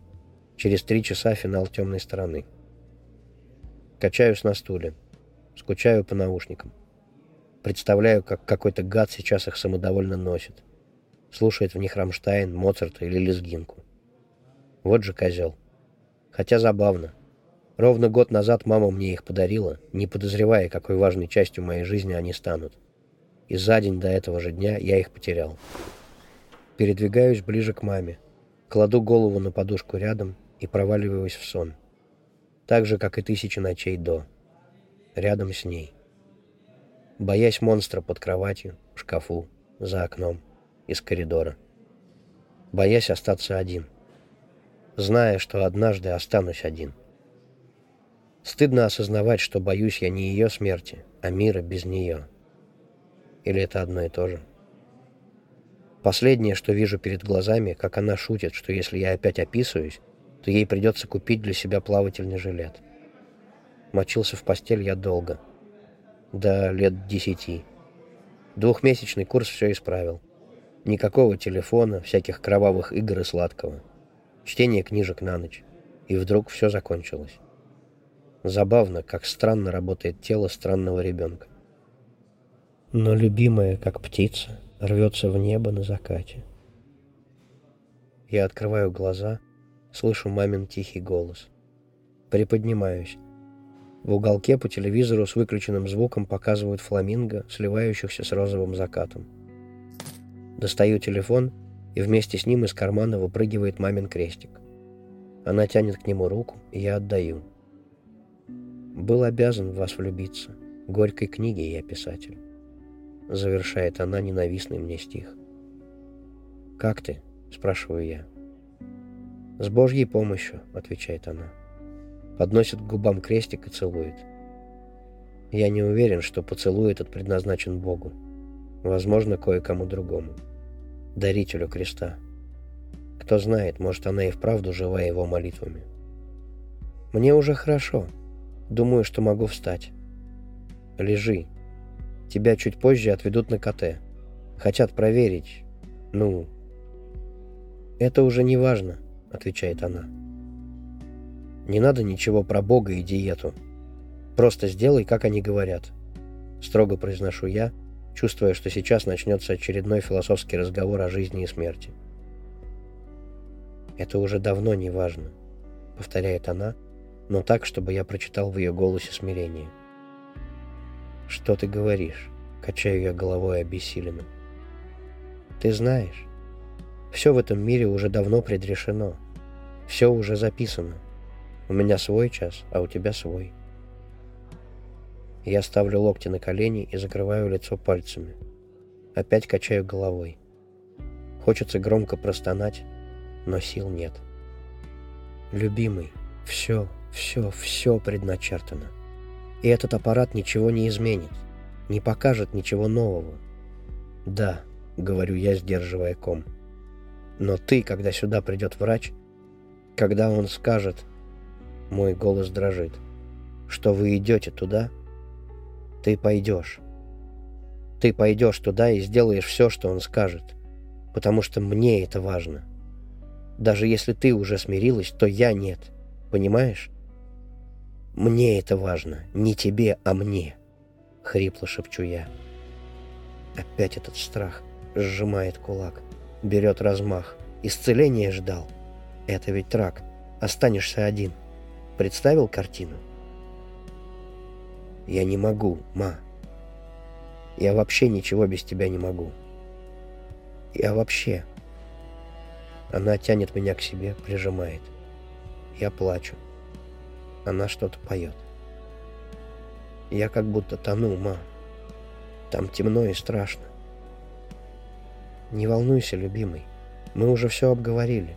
Через три часа финал темной стороны. Качаюсь на стуле. Скучаю по наушникам. Представляю, как какой-то гад сейчас их самодовольно носит. Слушает в них Рамштайн, Моцарта или Лезгинку. Вот же козел. Хотя забавно. Ровно год назад мама мне их подарила, не подозревая, какой важной частью моей жизни они станут. И за день до этого же дня я их потерял. Передвигаюсь ближе к маме. Кладу голову на подушку рядом и проваливаюсь в сон. Так же, как и тысячи ночей до. Рядом с ней. Боясь монстра под кроватью, в шкафу, за окном, из коридора. Боясь остаться один. Зная, что однажды останусь один. Стыдно осознавать, что боюсь я не ее смерти, а мира без нее. Или это одно и то же? Последнее, что вижу перед глазами, как она шутит, что если я опять описываюсь, то ей придется купить для себя плавательный жилет. Мочился в постель я долго. До лет десяти. Двухмесячный курс все исправил. Никакого телефона, всяких кровавых игр и сладкого. Чтение книжек на ночь. И вдруг все закончилось. Забавно, как странно работает тело странного ребенка. Но любимая, как птица, рвется в небо на закате. Я открываю глаза, слышу мамин тихий голос. Приподнимаюсь. В уголке по телевизору с выключенным звуком показывают фламинго, сливающихся с розовым закатом. Достаю телефон, и вместе с ним из кармана выпрыгивает мамин крестик. Она тянет к нему руку, и я отдаю. Был обязан в вас влюбиться. Горькой книги я писатель. Завершает она ненавистный мне стих. «Как ты?» – спрашиваю я. «С Божьей помощью», – отвечает она. Подносит к губам крестик и целует. Я не уверен, что поцелуй этот предназначен Богу. Возможно, кое-кому другому. Дарителю креста. Кто знает, может, она и вправду жива его молитвами. Мне уже хорошо, Думаю, что могу встать. Лежи. Тебя чуть позже отведут на КТ. Хотят проверить. Ну... Это уже не важно, отвечает она. Не надо ничего про Бога и диету. Просто сделай, как они говорят. Строго произношу я, чувствуя, что сейчас начнется очередной философский разговор о жизни и смерти. Это уже давно не важно, повторяет она, но так, чтобы я прочитал в ее голосе смирение. «Что ты говоришь?» — качаю я головой обессиленно. «Ты знаешь, все в этом мире уже давно предрешено. Все уже записано. У меня свой час, а у тебя свой». Я ставлю локти на колени и закрываю лицо пальцами. Опять качаю головой. Хочется громко простонать, но сил нет. «Любимый, все, все, все предначертано. И этот аппарат ничего не изменит, не покажет ничего нового. Да, говорю я, сдерживая ком. Но ты, когда сюда придет врач, когда он скажет, мой голос дрожит, что вы идете туда, ты пойдешь. Ты пойдешь туда и сделаешь все, что он скажет, потому что мне это важно. Даже если ты уже смирилась, то я нет. Понимаешь? Мне это важно. Не тебе, а мне. Хрипло шепчу я. Опять этот страх сжимает кулак. Берет размах. Исцеление ждал. Это ведь рак. Останешься один. Представил картину? Я не могу, ма. Я вообще ничего без тебя не могу. Я вообще... Она тянет меня к себе, прижимает. Я плачу. Она что-то поет. Я как будто тону, ма. Там темно и страшно. Не волнуйся, любимый. Мы уже все обговорили.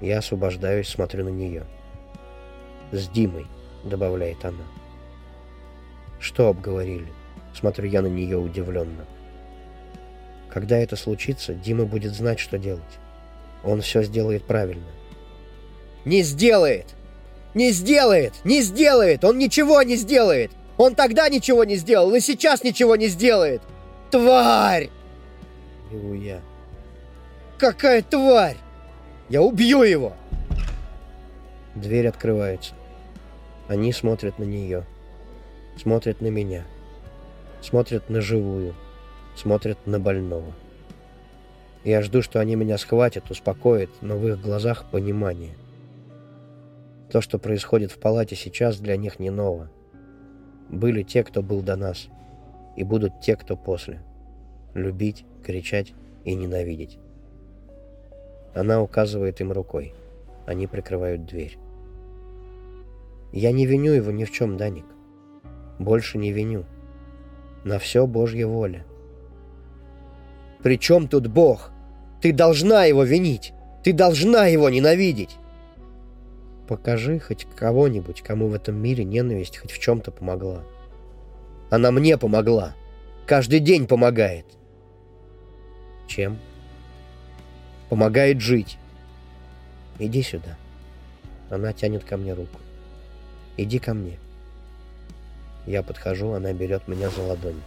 Я освобождаюсь, смотрю на нее. «С Димой», — добавляет она. «Что обговорили?» Смотрю я на нее удивленно. Когда это случится, Дима будет знать, что делать. Он все сделает правильно. «Не сделает!» Не сделает! Не сделает! Он ничего не сделает! Он тогда ничего не сделал, и сейчас ничего не сделает! Тварь! Реву я. Какая тварь! Я убью его! Дверь открывается. Они смотрят на нее. Смотрят на меня. Смотрят на живую. Смотрят на больного. Я жду, что они меня схватят, успокоят, но в их глазах понимание. То, что происходит в палате сейчас, для них не ново. Были те, кто был до нас, и будут те, кто после. Любить, кричать и ненавидеть. Она указывает им рукой. Они прикрывают дверь. Я не виню его ни в чем, Даник. Больше не виню. На все Божья воля. «При чем тут Бог? Ты должна его винить! Ты должна его ненавидеть!» Покажи хоть кого-нибудь, кому в этом мире ненависть хоть в чем-то помогла. Она мне помогла. Каждый день помогает. Чем? Помогает жить. Иди сюда. Она тянет ко мне руку. Иди ко мне. Я подхожу, она берет меня за ладонь.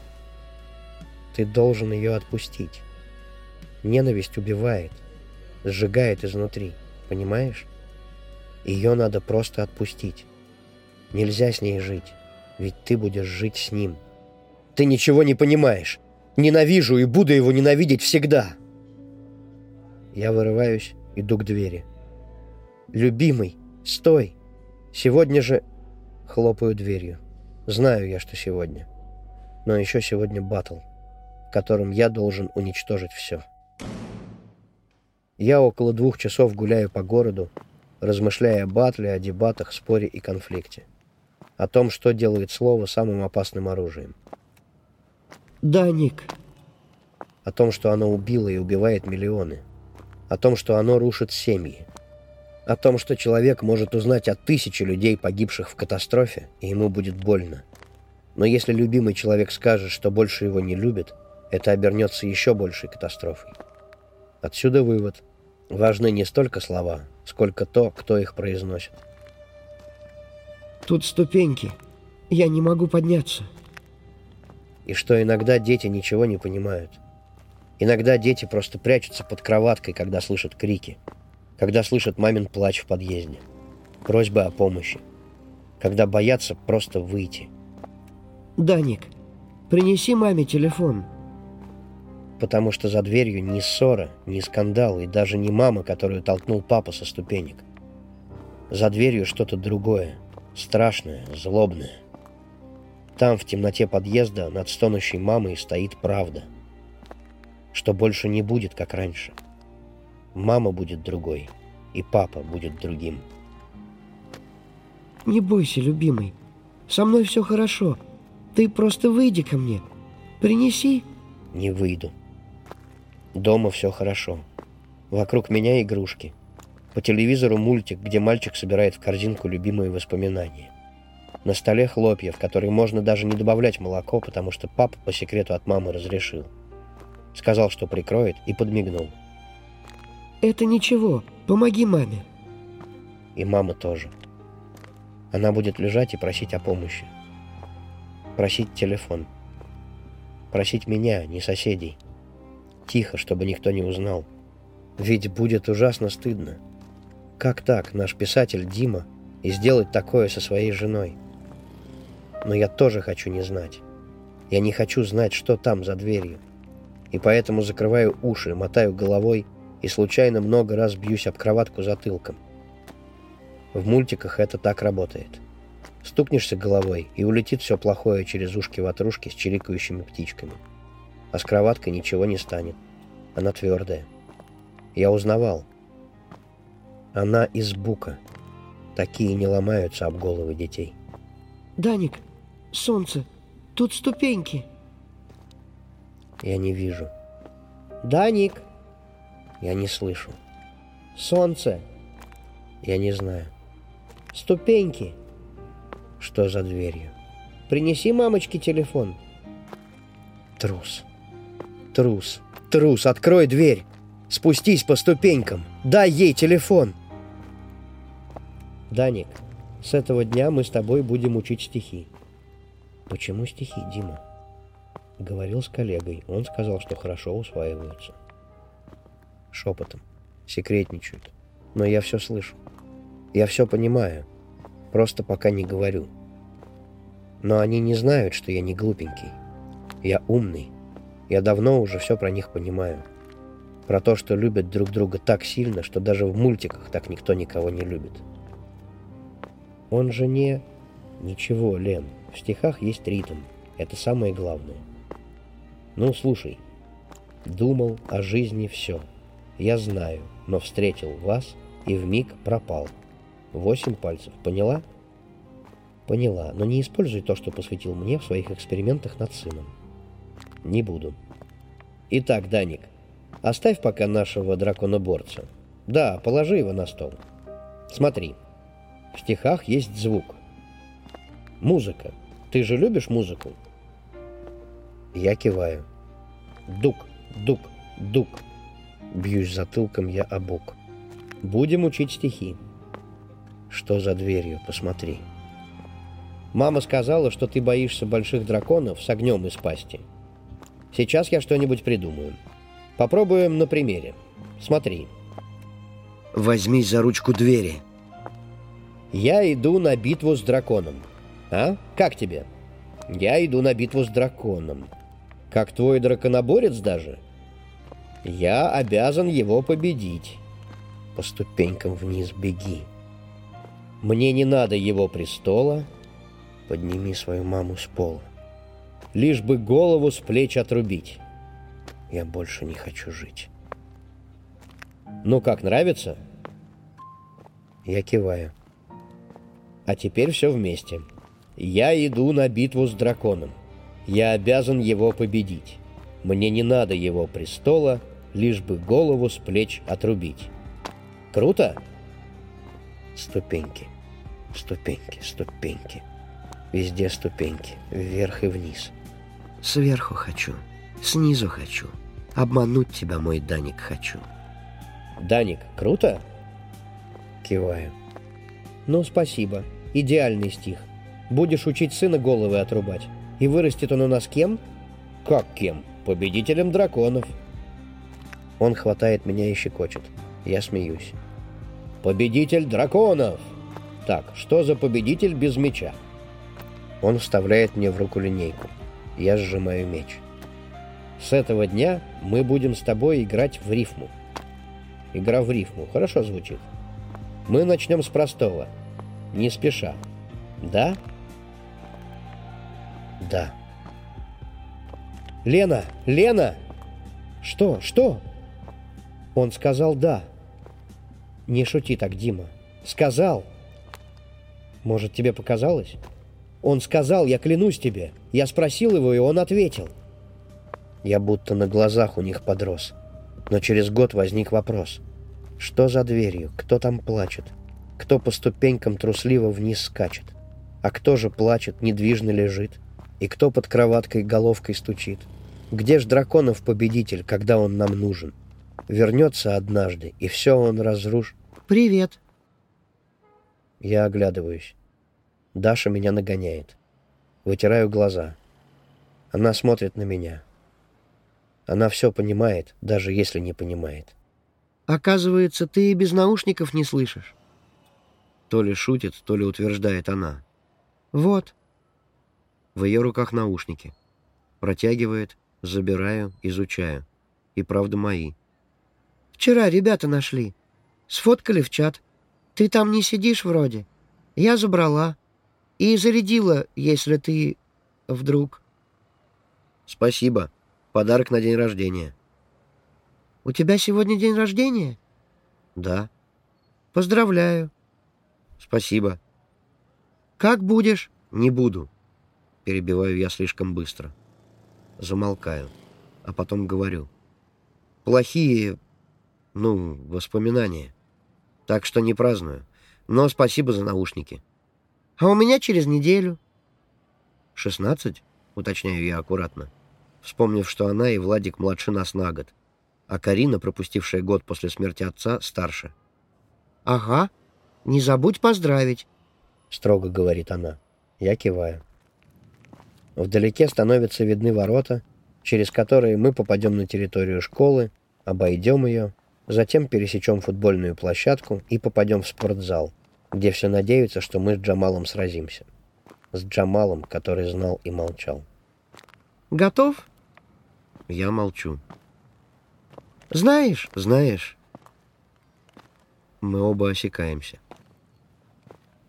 Ты должен ее отпустить. Ненависть убивает, сжигает изнутри, понимаешь? Ее надо просто отпустить. Нельзя с ней жить, ведь ты будешь жить с ним. Ты ничего не понимаешь. Ненавижу и буду его ненавидеть всегда. Я вырываюсь, иду к двери. «Любимый, стой! Сегодня же...» Хлопаю дверью. Знаю я, что сегодня. Но еще сегодня батл, в котором я должен уничтожить все. Я около двух часов гуляю по городу, размышляя о батле, о дебатах, споре и конфликте. О том, что делает слово самым опасным оружием. Да, Ник. О том, что оно убило и убивает миллионы. О том, что оно рушит семьи. О том, что человек может узнать о тысяче людей, погибших в катастрофе, и ему будет больно. Но если любимый человек скажет, что больше его не любит, это обернется еще большей катастрофой. Отсюда вывод. Важны не столько слова, сколько то, кто их произносит. Тут ступеньки. Я не могу подняться. И что иногда дети ничего не понимают. Иногда дети просто прячутся под кроваткой, когда слышат крики когда слышат мамин плач в подъезде, просьбы о помощи, когда боятся просто выйти. «Даник, принеси маме телефон». Потому что за дверью ни ссора, ни скандал, и даже не мама, которую толкнул папа со ступенек. За дверью что-то другое, страшное, злобное. Там, в темноте подъезда, над стонущей мамой стоит правда. Что больше не будет, как раньше. — Мама будет другой, и папа будет другим. Не бойся, любимый. Со мной все хорошо. Ты просто выйди ко мне. Принеси. Не выйду. Дома все хорошо. Вокруг меня игрушки. По телевизору мультик, где мальчик собирает в корзинку любимые воспоминания. На столе хлопья, в которые можно даже не добавлять молоко, потому что папа по секрету от мамы разрешил. Сказал, что прикроет, и подмигнул. Это ничего. Помоги маме. И мама тоже. Она будет лежать и просить о помощи. Просить телефон. Просить меня, не соседей. Тихо, чтобы никто не узнал. Ведь будет ужасно стыдно. Как так, наш писатель Дима, и сделать такое со своей женой? Но я тоже хочу не знать. Я не хочу знать, что там за дверью. И поэтому закрываю уши, мотаю головой и случайно много раз бьюсь об кроватку затылком. В мультиках это так работает. Стукнешься головой, и улетит все плохое через ушки-ватрушки с чирикающими птичками. А с кроваткой ничего не станет. Она твердая. Я узнавал. Она из бука. Такие не ломаются об головы детей. «Даник, солнце, тут ступеньки». Я не вижу. «Даник!» Я не слышу. Солнце. Я не знаю. Ступеньки. Что за дверью? Принеси мамочке телефон. Трус. Трус. Трус, открой дверь. Спустись по ступенькам. Дай ей телефон. Даник, с этого дня мы с тобой будем учить стихи. Почему стихи, Дима? Говорил с коллегой. Он сказал, что хорошо усваиваются шепотом. Секретничают. Но я все слышу. Я все понимаю, просто пока не говорю. Но они не знают, что я не глупенький. Я умный. Я давно уже все про них понимаю. Про то, что любят друг друга так сильно, что даже в мультиках так никто никого не любит. Он же не... Ничего, Лен, в стихах есть ритм. Это самое главное. Ну, слушай. Думал о жизни все. Я знаю, но встретил вас и в миг пропал. Восемь пальцев, поняла? Поняла, но не используй то, что посвятил мне в своих экспериментах над сыном. Не буду. Итак, Даник, оставь пока нашего драконоборца. Да, положи его на стол. Смотри, в стихах есть звук. Музыка. Ты же любишь музыку? Я киваю. Дук, дук, дук. Бьюсь затылком я об бок. Будем учить стихи. Что за дверью, посмотри. Мама сказала, что ты боишься больших драконов с огнем из пасти. Сейчас я что-нибудь придумаю. Попробуем на примере. Смотри. Возьмись за ручку двери. Я иду на битву с драконом. А? Как тебе? Я иду на битву с драконом. Как твой драконоборец даже? Я обязан его победить. По ступенькам вниз беги. Мне не надо его престола. Подними свою маму с пола. Лишь бы голову с плеч отрубить. Я больше не хочу жить. Ну как, нравится? Я киваю. А теперь все вместе. Я иду на битву с драконом. Я обязан его победить. Мне не надо его престола, лишь бы голову с плеч отрубить. Круто? Ступеньки, ступеньки, ступеньки. Везде ступеньки, вверх и вниз. Сверху хочу, снизу хочу. Обмануть тебя, мой Даник, хочу. Даник, круто? Киваю. Ну, спасибо. Идеальный стих. Будешь учить сына головы отрубать. И вырастет он у нас кем? Как кем? Победителем драконов. Он хватает меня и щекочет. Я смеюсь. Победитель драконов! Так, что за победитель без меча? Он вставляет мне в руку линейку. Я сжимаю меч. С этого дня мы будем с тобой играть в рифму. Игра в рифму. Хорошо звучит. Мы начнем с простого. Не спеша. Да? Да. Лена! Лена! Что? Что? Он сказал «да». Не шути так, Дима. Сказал. Может, тебе показалось? Он сказал, я клянусь тебе. Я спросил его, и он ответил. Я будто на глазах у них подрос. Но через год возник вопрос. Что за дверью? Кто там плачет? Кто по ступенькам трусливо вниз скачет? А кто же плачет, недвижно лежит? И кто под кроваткой головкой стучит? Где ж драконов победитель, когда он нам нужен? Вернется однажды, и все он разруш... Привет. Я оглядываюсь. Даша меня нагоняет. Вытираю глаза. Она смотрит на меня. Она все понимает, даже если не понимает. Оказывается, ты и без наушников не слышишь. То ли шутит, то ли утверждает она. Вот. В ее руках наушники. Протягивает, забираю, изучаю. И правда мои. Вчера ребята нашли. Сфоткали в чат. Ты там не сидишь вроде. Я забрала. И зарядила, если ты вдруг... Спасибо. Подарок на день рождения. У тебя сегодня день рождения? Да. Поздравляю. Спасибо. Как будешь? Не буду. Перебиваю я слишком быстро. Замолкаю, а потом говорю. Плохие, ну, воспоминания. Так что не праздную. Но спасибо за наушники. А у меня через неделю. «Шестнадцать?» — уточняю я аккуратно, вспомнив, что она и Владик младше нас на год, а Карина, пропустившая год после смерти отца, старше. «Ага, не забудь поздравить», — строго говорит она. Я киваю. Вдалеке становятся видны ворота, через которые мы попадем на территорию школы, обойдем ее, затем пересечем футбольную площадку и попадем в спортзал, где все надеются, что мы с Джамалом сразимся. С Джамалом, который знал и молчал. Готов? Я молчу. Знаешь? Знаешь, мы оба осекаемся.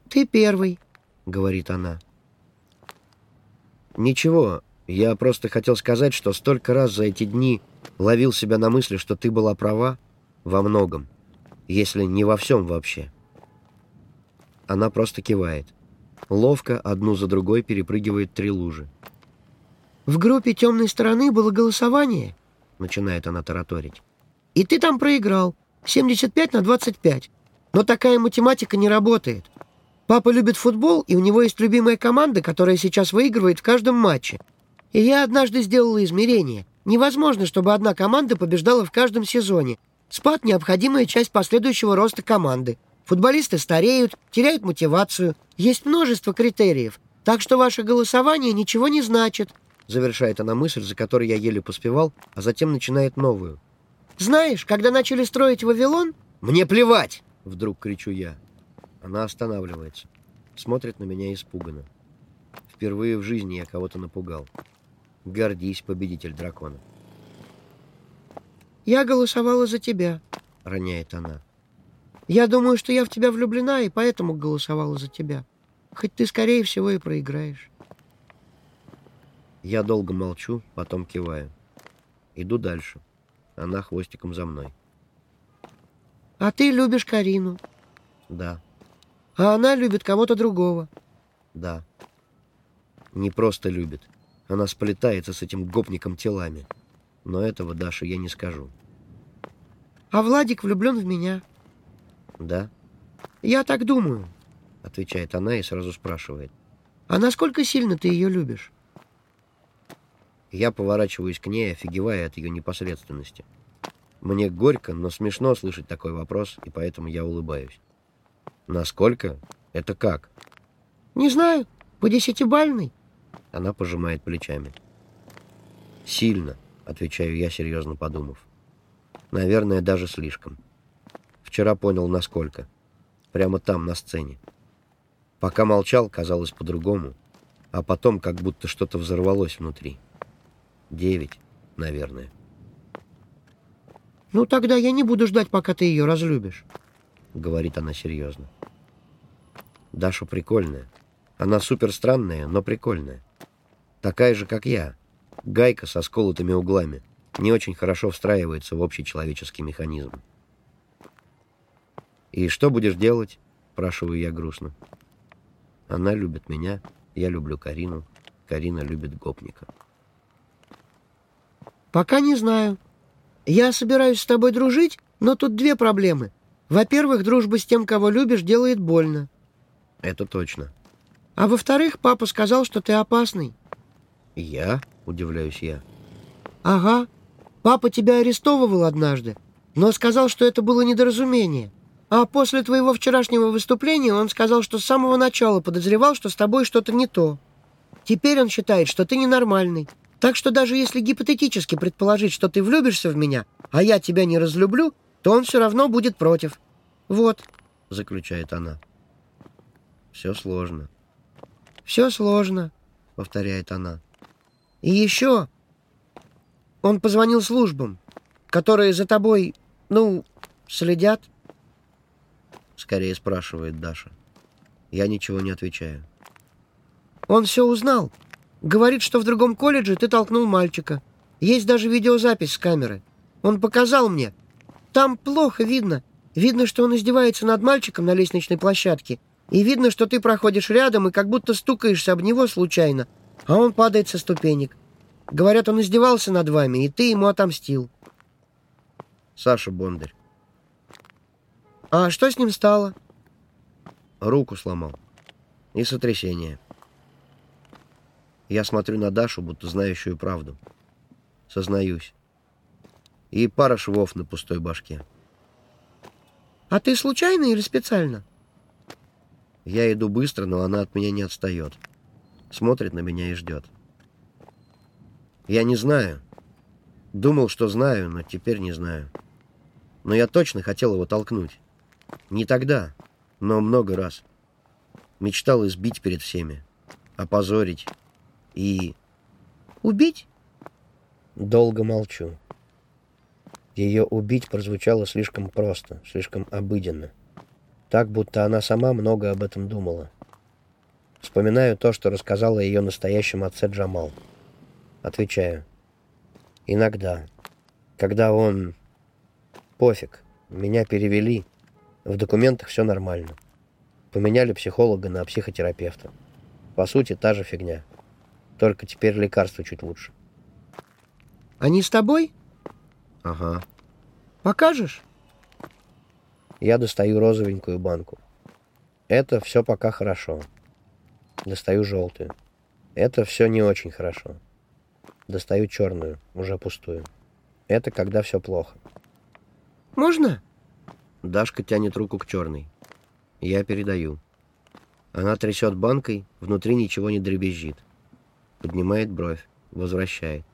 Ты первый, говорит она. Ничего, я просто хотел сказать, что столько раз за эти дни ловил себя на мысли, что ты была права во многом, если не во всем вообще. Она просто кивает. Ловко одну за другой перепрыгивает три лужи. В группе темной стороны было голосование, начинает она тараторить. И ты там проиграл. 75 на 25. Но такая математика не работает. Папа любит футбол, и у него есть любимая команда, которая сейчас выигрывает в каждом матче. И я однажды сделала измерение. Невозможно, чтобы одна команда побеждала в каждом сезоне. Спад – необходимая часть последующего роста команды. Футболисты стареют, теряют мотивацию. Есть множество критериев. Так что ваше голосование ничего не значит. Завершает она мысль, за которой я еле поспевал, а затем начинает новую. Знаешь, когда начали строить Вавилон... «Мне плевать!» — вдруг кричу я. Она останавливается, смотрит на меня испуганно. Впервые в жизни я кого-то напугал. Гордись, победитель дракона. «Я голосовала за тебя», — роняет она. «Я думаю, что я в тебя влюблена, и поэтому голосовала за тебя. Хоть ты, скорее всего, и проиграешь». Я долго молчу, потом киваю. Иду дальше. Она хвостиком за мной. «А ты любишь Карину?» «Да». «А она любит кого-то другого?» «Да». «Не просто любит. Она сплетается с этим гопником телами. Но этого, Даша, я не скажу». «А Владик влюблен в меня?» «Да». «Я так думаю», — отвечает она и сразу спрашивает. «А насколько сильно ты ее любишь?» Я поворачиваюсь к ней, офигевая от ее непосредственности. Мне горько, но смешно слышать такой вопрос, и поэтому я улыбаюсь. Насколько? Это как? Не знаю. По десятибальной. Она пожимает плечами. Сильно, отвечаю я, серьезно подумав. Наверное, даже слишком. Вчера понял, насколько. Прямо там, на сцене. Пока молчал, казалось по-другому, а потом как будто что-то взорвалось внутри. Девять, наверное. «Ну, тогда я не буду ждать, пока ты ее разлюбишь», — говорит она серьезно. Даша прикольная. Она супер странная, но прикольная. Такая же, как я. Гайка со сколотыми углами. Не очень хорошо встраивается в общий человеческий механизм. «И что будешь делать?» — спрашиваю я грустно. Она любит меня, я люблю Карину, Карина любит гопника. «Пока не знаю. Я собираюсь с тобой дружить, но тут две проблемы. Во-первых, дружба с тем, кого любишь, делает больно». «Это точно». «А во-вторых, папа сказал, что ты опасный». «Я?» — удивляюсь я. «Ага. Папа тебя арестовывал однажды, но сказал, что это было недоразумение. А после твоего вчерашнего выступления он сказал, что с самого начала подозревал, что с тобой что-то не то. Теперь он считает, что ты ненормальный, так что даже если гипотетически предположить, что ты влюбишься в меня, а я тебя не разлюблю, то он все равно будет против. Вот, — заключает она. Все сложно. Все сложно, — повторяет она. И еще он позвонил службам, которые за тобой, ну, следят. Скорее спрашивает Даша. Я ничего не отвечаю. Он все узнал, Говорит, что в другом колледже ты толкнул мальчика. Есть даже видеозапись с камеры. Он показал мне. Там плохо видно. Видно, что он издевается над мальчиком на лестничной площадке. И видно, что ты проходишь рядом и как будто стукаешься об него случайно. А он падает со ступенек. Говорят, он издевался над вами, и ты ему отомстил. Саша Бондарь. А что с ним стало? Руку сломал. И сотрясение. Я смотрю на Дашу, будто знающую правду. Сознаюсь. И пара швов на пустой башке. «А ты случайно или специально?» Я иду быстро, но она от меня не отстает. Смотрит на меня и ждет. Я не знаю. Думал, что знаю, но теперь не знаю. Но я точно хотел его толкнуть. Не тогда, но много раз. Мечтал избить перед всеми, опозорить и... Убить? Долго молчу. Ее убить прозвучало слишком просто, слишком обыденно. Так, будто она сама много об этом думала. Вспоминаю то, что рассказала ее настоящем отце Джамал. Отвечаю. Иногда. Когда он... Пофиг. Меня перевели. В документах все нормально. Поменяли психолога на психотерапевта. По сути, та же фигня. Только теперь лекарства чуть лучше. Они с тобой? Ага. Покажешь? Я достаю розовенькую банку. Это все пока хорошо. Достаю желтую. Это все не очень хорошо. Достаю черную, уже пустую. Это когда все плохо. Можно? Дашка тянет руку к черной. Я передаю. Она трясет банкой, внутри ничего не дребезжит. Поднимает бровь, возвращает.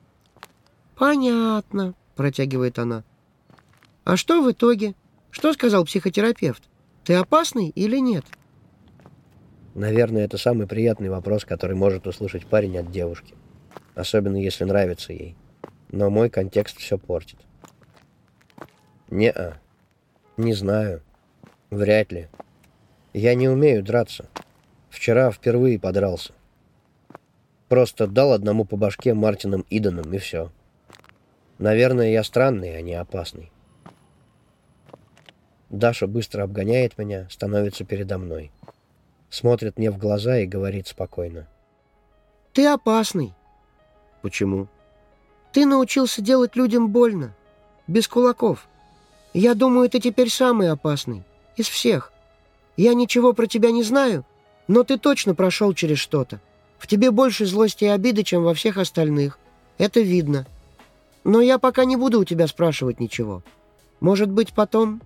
Понятно, протягивает она. А что в итоге? Что сказал психотерапевт? Ты опасный или нет? Наверное, это самый приятный вопрос, который может услышать парень от девушки. Особенно если нравится ей. Но мой контекст все портит. Не-а. Не знаю. Вряд ли. Я не умею драться. Вчера впервые подрался. Просто дал одному по башке Мартином Идоном, и все. Наверное, я странный, а не опасный. Даша быстро обгоняет меня, становится передо мной. Смотрит мне в глаза и говорит спокойно. Ты опасный. Почему? Ты научился делать людям больно. Без кулаков. Я думаю, ты теперь самый опасный. Из всех. Я ничего про тебя не знаю, но ты точно прошел через что-то. В тебе больше злости и обиды, чем во всех остальных. Это видно. Но я пока не буду у тебя спрашивать ничего. Может быть, потом?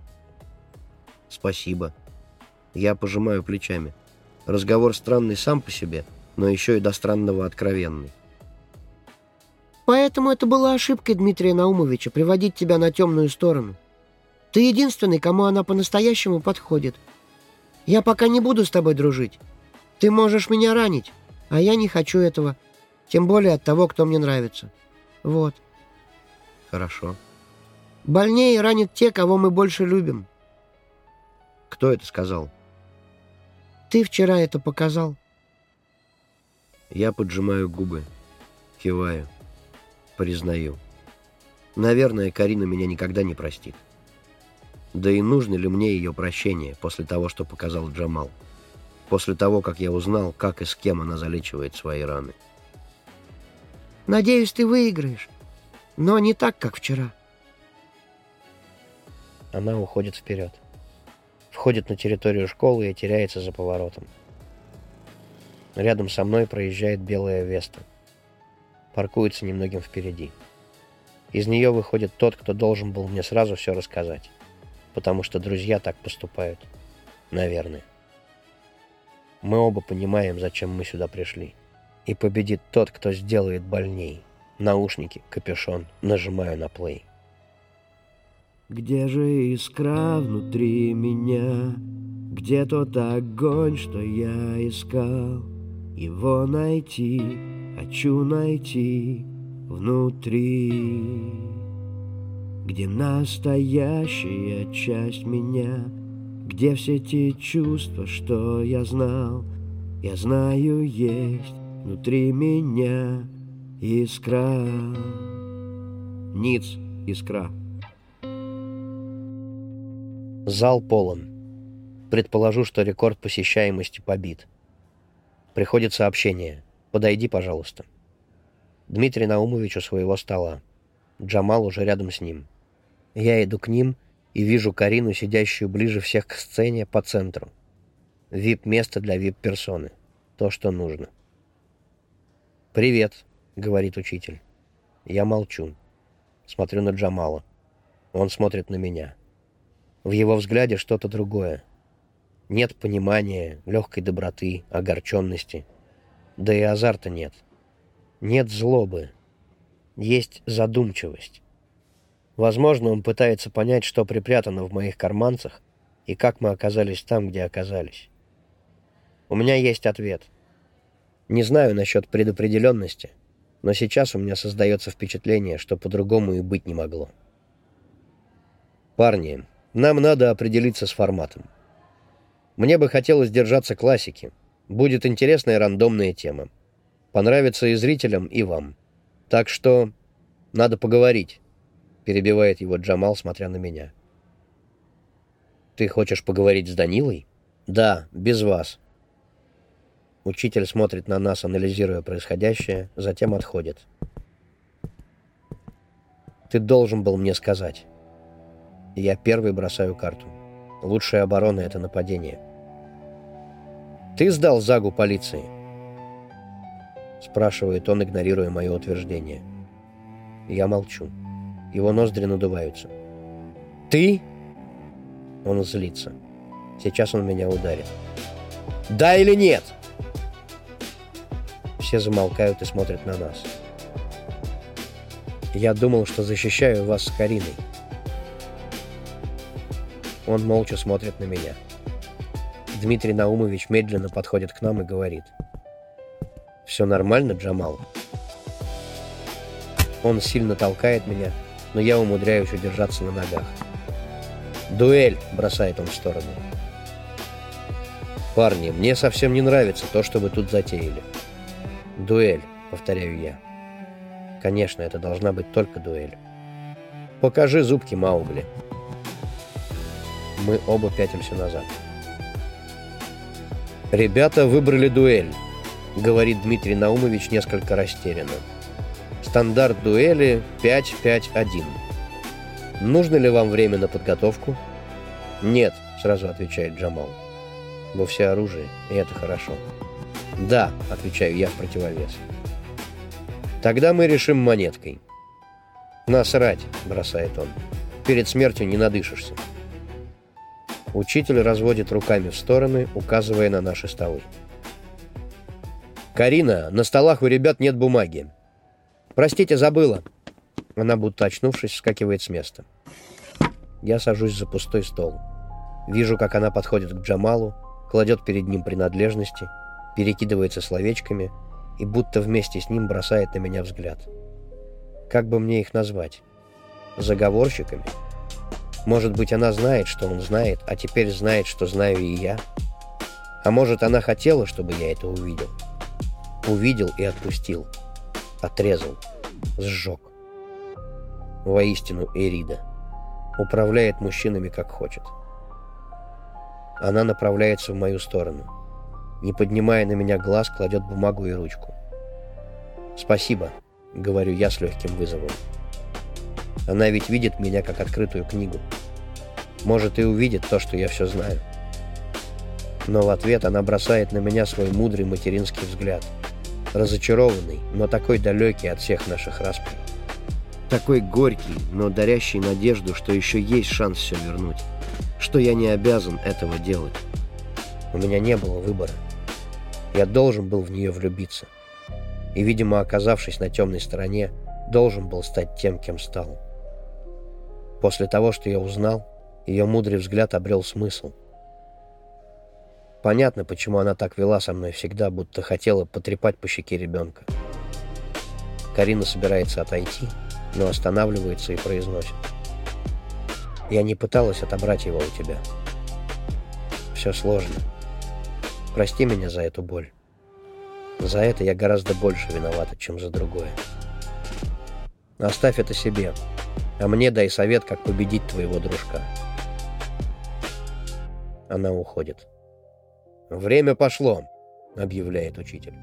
Спасибо. Я пожимаю плечами. Разговор странный сам по себе, но еще и до странного откровенный. Поэтому это была ошибкой Дмитрия Наумовича приводить тебя на темную сторону. Ты единственный, кому она по-настоящему подходит. Я пока не буду с тобой дружить. Ты можешь меня ранить, а я не хочу этого. Тем более от того, кто мне нравится. Вот. Хорошо. Больнее ранят те, кого мы больше любим. Кто это сказал? Ты вчера это показал. Я поджимаю губы, киваю, признаю. Наверное, Карина меня никогда не простит. Да и нужно ли мне ее прощение после того, что показал Джамал? После того, как я узнал, как и с кем она залечивает свои раны. Надеюсь, ты выиграешь. Но не так, как вчера. Она уходит вперед. Входит на территорию школы и теряется за поворотом. Рядом со мной проезжает белая Веста. Паркуется немногим впереди. Из нее выходит тот, кто должен был мне сразу все рассказать. Потому что друзья так поступают. Наверное. Мы оба понимаем, зачем мы сюда пришли. И победит тот, кто сделает больней. Наушники, капюшон, нажимаю на плей. Где же искра внутри меня? Где тот огонь, что я искал? Его найти, хочу найти внутри. Где настоящая часть меня? Где все те чувства, что я знал? Я знаю, есть внутри меня искра. Ниц, искра. Зал полон. Предположу, что рекорд посещаемости побит. Приходит сообщение. «Подойди, пожалуйста». Дмитрий Наумович у своего стола. Джамал уже рядом с ним. Я иду к ним и вижу Карину, сидящую ближе всех к сцене по центру. Вип-место для вип-персоны. То, что нужно. «Привет», — говорит учитель. Я молчу. Смотрю на Джамала. Он смотрит на меня. В его взгляде что-то другое. Нет понимания, легкой доброты, огорченности. Да и азарта нет. Нет злобы. Есть задумчивость. Возможно, он пытается понять, что припрятано в моих карманцах, и как мы оказались там, где оказались. У меня есть ответ. Не знаю насчет предопределенности, но сейчас у меня создается впечатление, что по-другому и быть не могло. Парни, нам надо определиться с форматом. Мне бы хотелось держаться классики. Будет интересная рандомная тема. Понравится и зрителям, и вам. Так что надо поговорить, перебивает его Джамал, смотря на меня. Ты хочешь поговорить с Данилой? Да, без вас. Учитель смотрит на нас, анализируя происходящее, затем отходит. Ты должен был мне сказать. Я первый бросаю карту. Лучшая оборона — это нападение. «Ты сдал Загу полиции?» Спрашивает он, игнорируя мое утверждение. Я молчу. Его ноздри надуваются. «Ты?» Он злится. Сейчас он меня ударит. «Да или нет?» Все замолкают и смотрят на нас. Я думал, что защищаю вас с Кариной. Он молча смотрит на меня. Дмитрий Наумович медленно подходит к нам и говорит. «Все нормально, Джамал?» Он сильно толкает меня, но я умудряюсь удержаться на ногах. «Дуэль!» — бросает он в сторону. «Парни, мне совсем не нравится то, что вы тут затеяли». «Дуэль», — повторяю я. «Конечно, это должна быть только дуэль». «Покажи зубки, Маугли». Мы оба пятимся назад. «Ребята выбрали дуэль», — говорит Дмитрий Наумович несколько растерянно. «Стандарт дуэли 5-5-1. Нужно ли вам время на подготовку?» «Нет», — сразу отвечает Джамал. «Во всеоружии, и это хорошо». «Да», — отвечаю я в противовес. «Тогда мы решим монеткой». «Насрать», — бросает он. «Перед смертью не надышишься». Учитель разводит руками в стороны, указывая на наши столы. «Карина, на столах у ребят нет бумаги». «Простите, забыла». Она, будто очнувшись, вскакивает с места. Я сажусь за пустой стол. Вижу, как она подходит к Джамалу, кладет перед ним принадлежности, перекидывается словечками и будто вместе с ним бросает на меня взгляд. Как бы мне их назвать? Заговорщиками? Может быть, она знает, что он знает, а теперь знает, что знаю и я? А может, она хотела, чтобы я это увидел? Увидел и отпустил. Отрезал. Сжег. Воистину Эрида. Управляет мужчинами как хочет. Она направляется в мою сторону. Не поднимая на меня глаз, кладет бумагу и ручку. «Спасибо», — говорю я с легким вызовом. Она ведь видит меня как открытую книгу. Может, и увидит то, что я все знаю. Но в ответ она бросает на меня свой мудрый материнский взгляд. Разочарованный, но такой далекий от всех наших расприй. Такой горький, но дарящий надежду, что еще есть шанс все вернуть. Что я не обязан этого делать. У меня не было выбора. Я должен был в нее влюбиться. И, видимо, оказавшись на темной стороне, должен был стать тем, кем стал. После того, что я узнал, ее мудрый взгляд обрел смысл. Понятно, почему она так вела со мной всегда, будто хотела потрепать по щеке ребенка. Карина собирается отойти, но останавливается и произносит. Я не пыталась отобрать его у тебя. Все сложно. Прости меня за эту боль. За это я гораздо больше виновата, чем за другое. Оставь это себе а мне дай совет, как победить твоего дружка. Она уходит. «Время пошло», — объявляет учитель.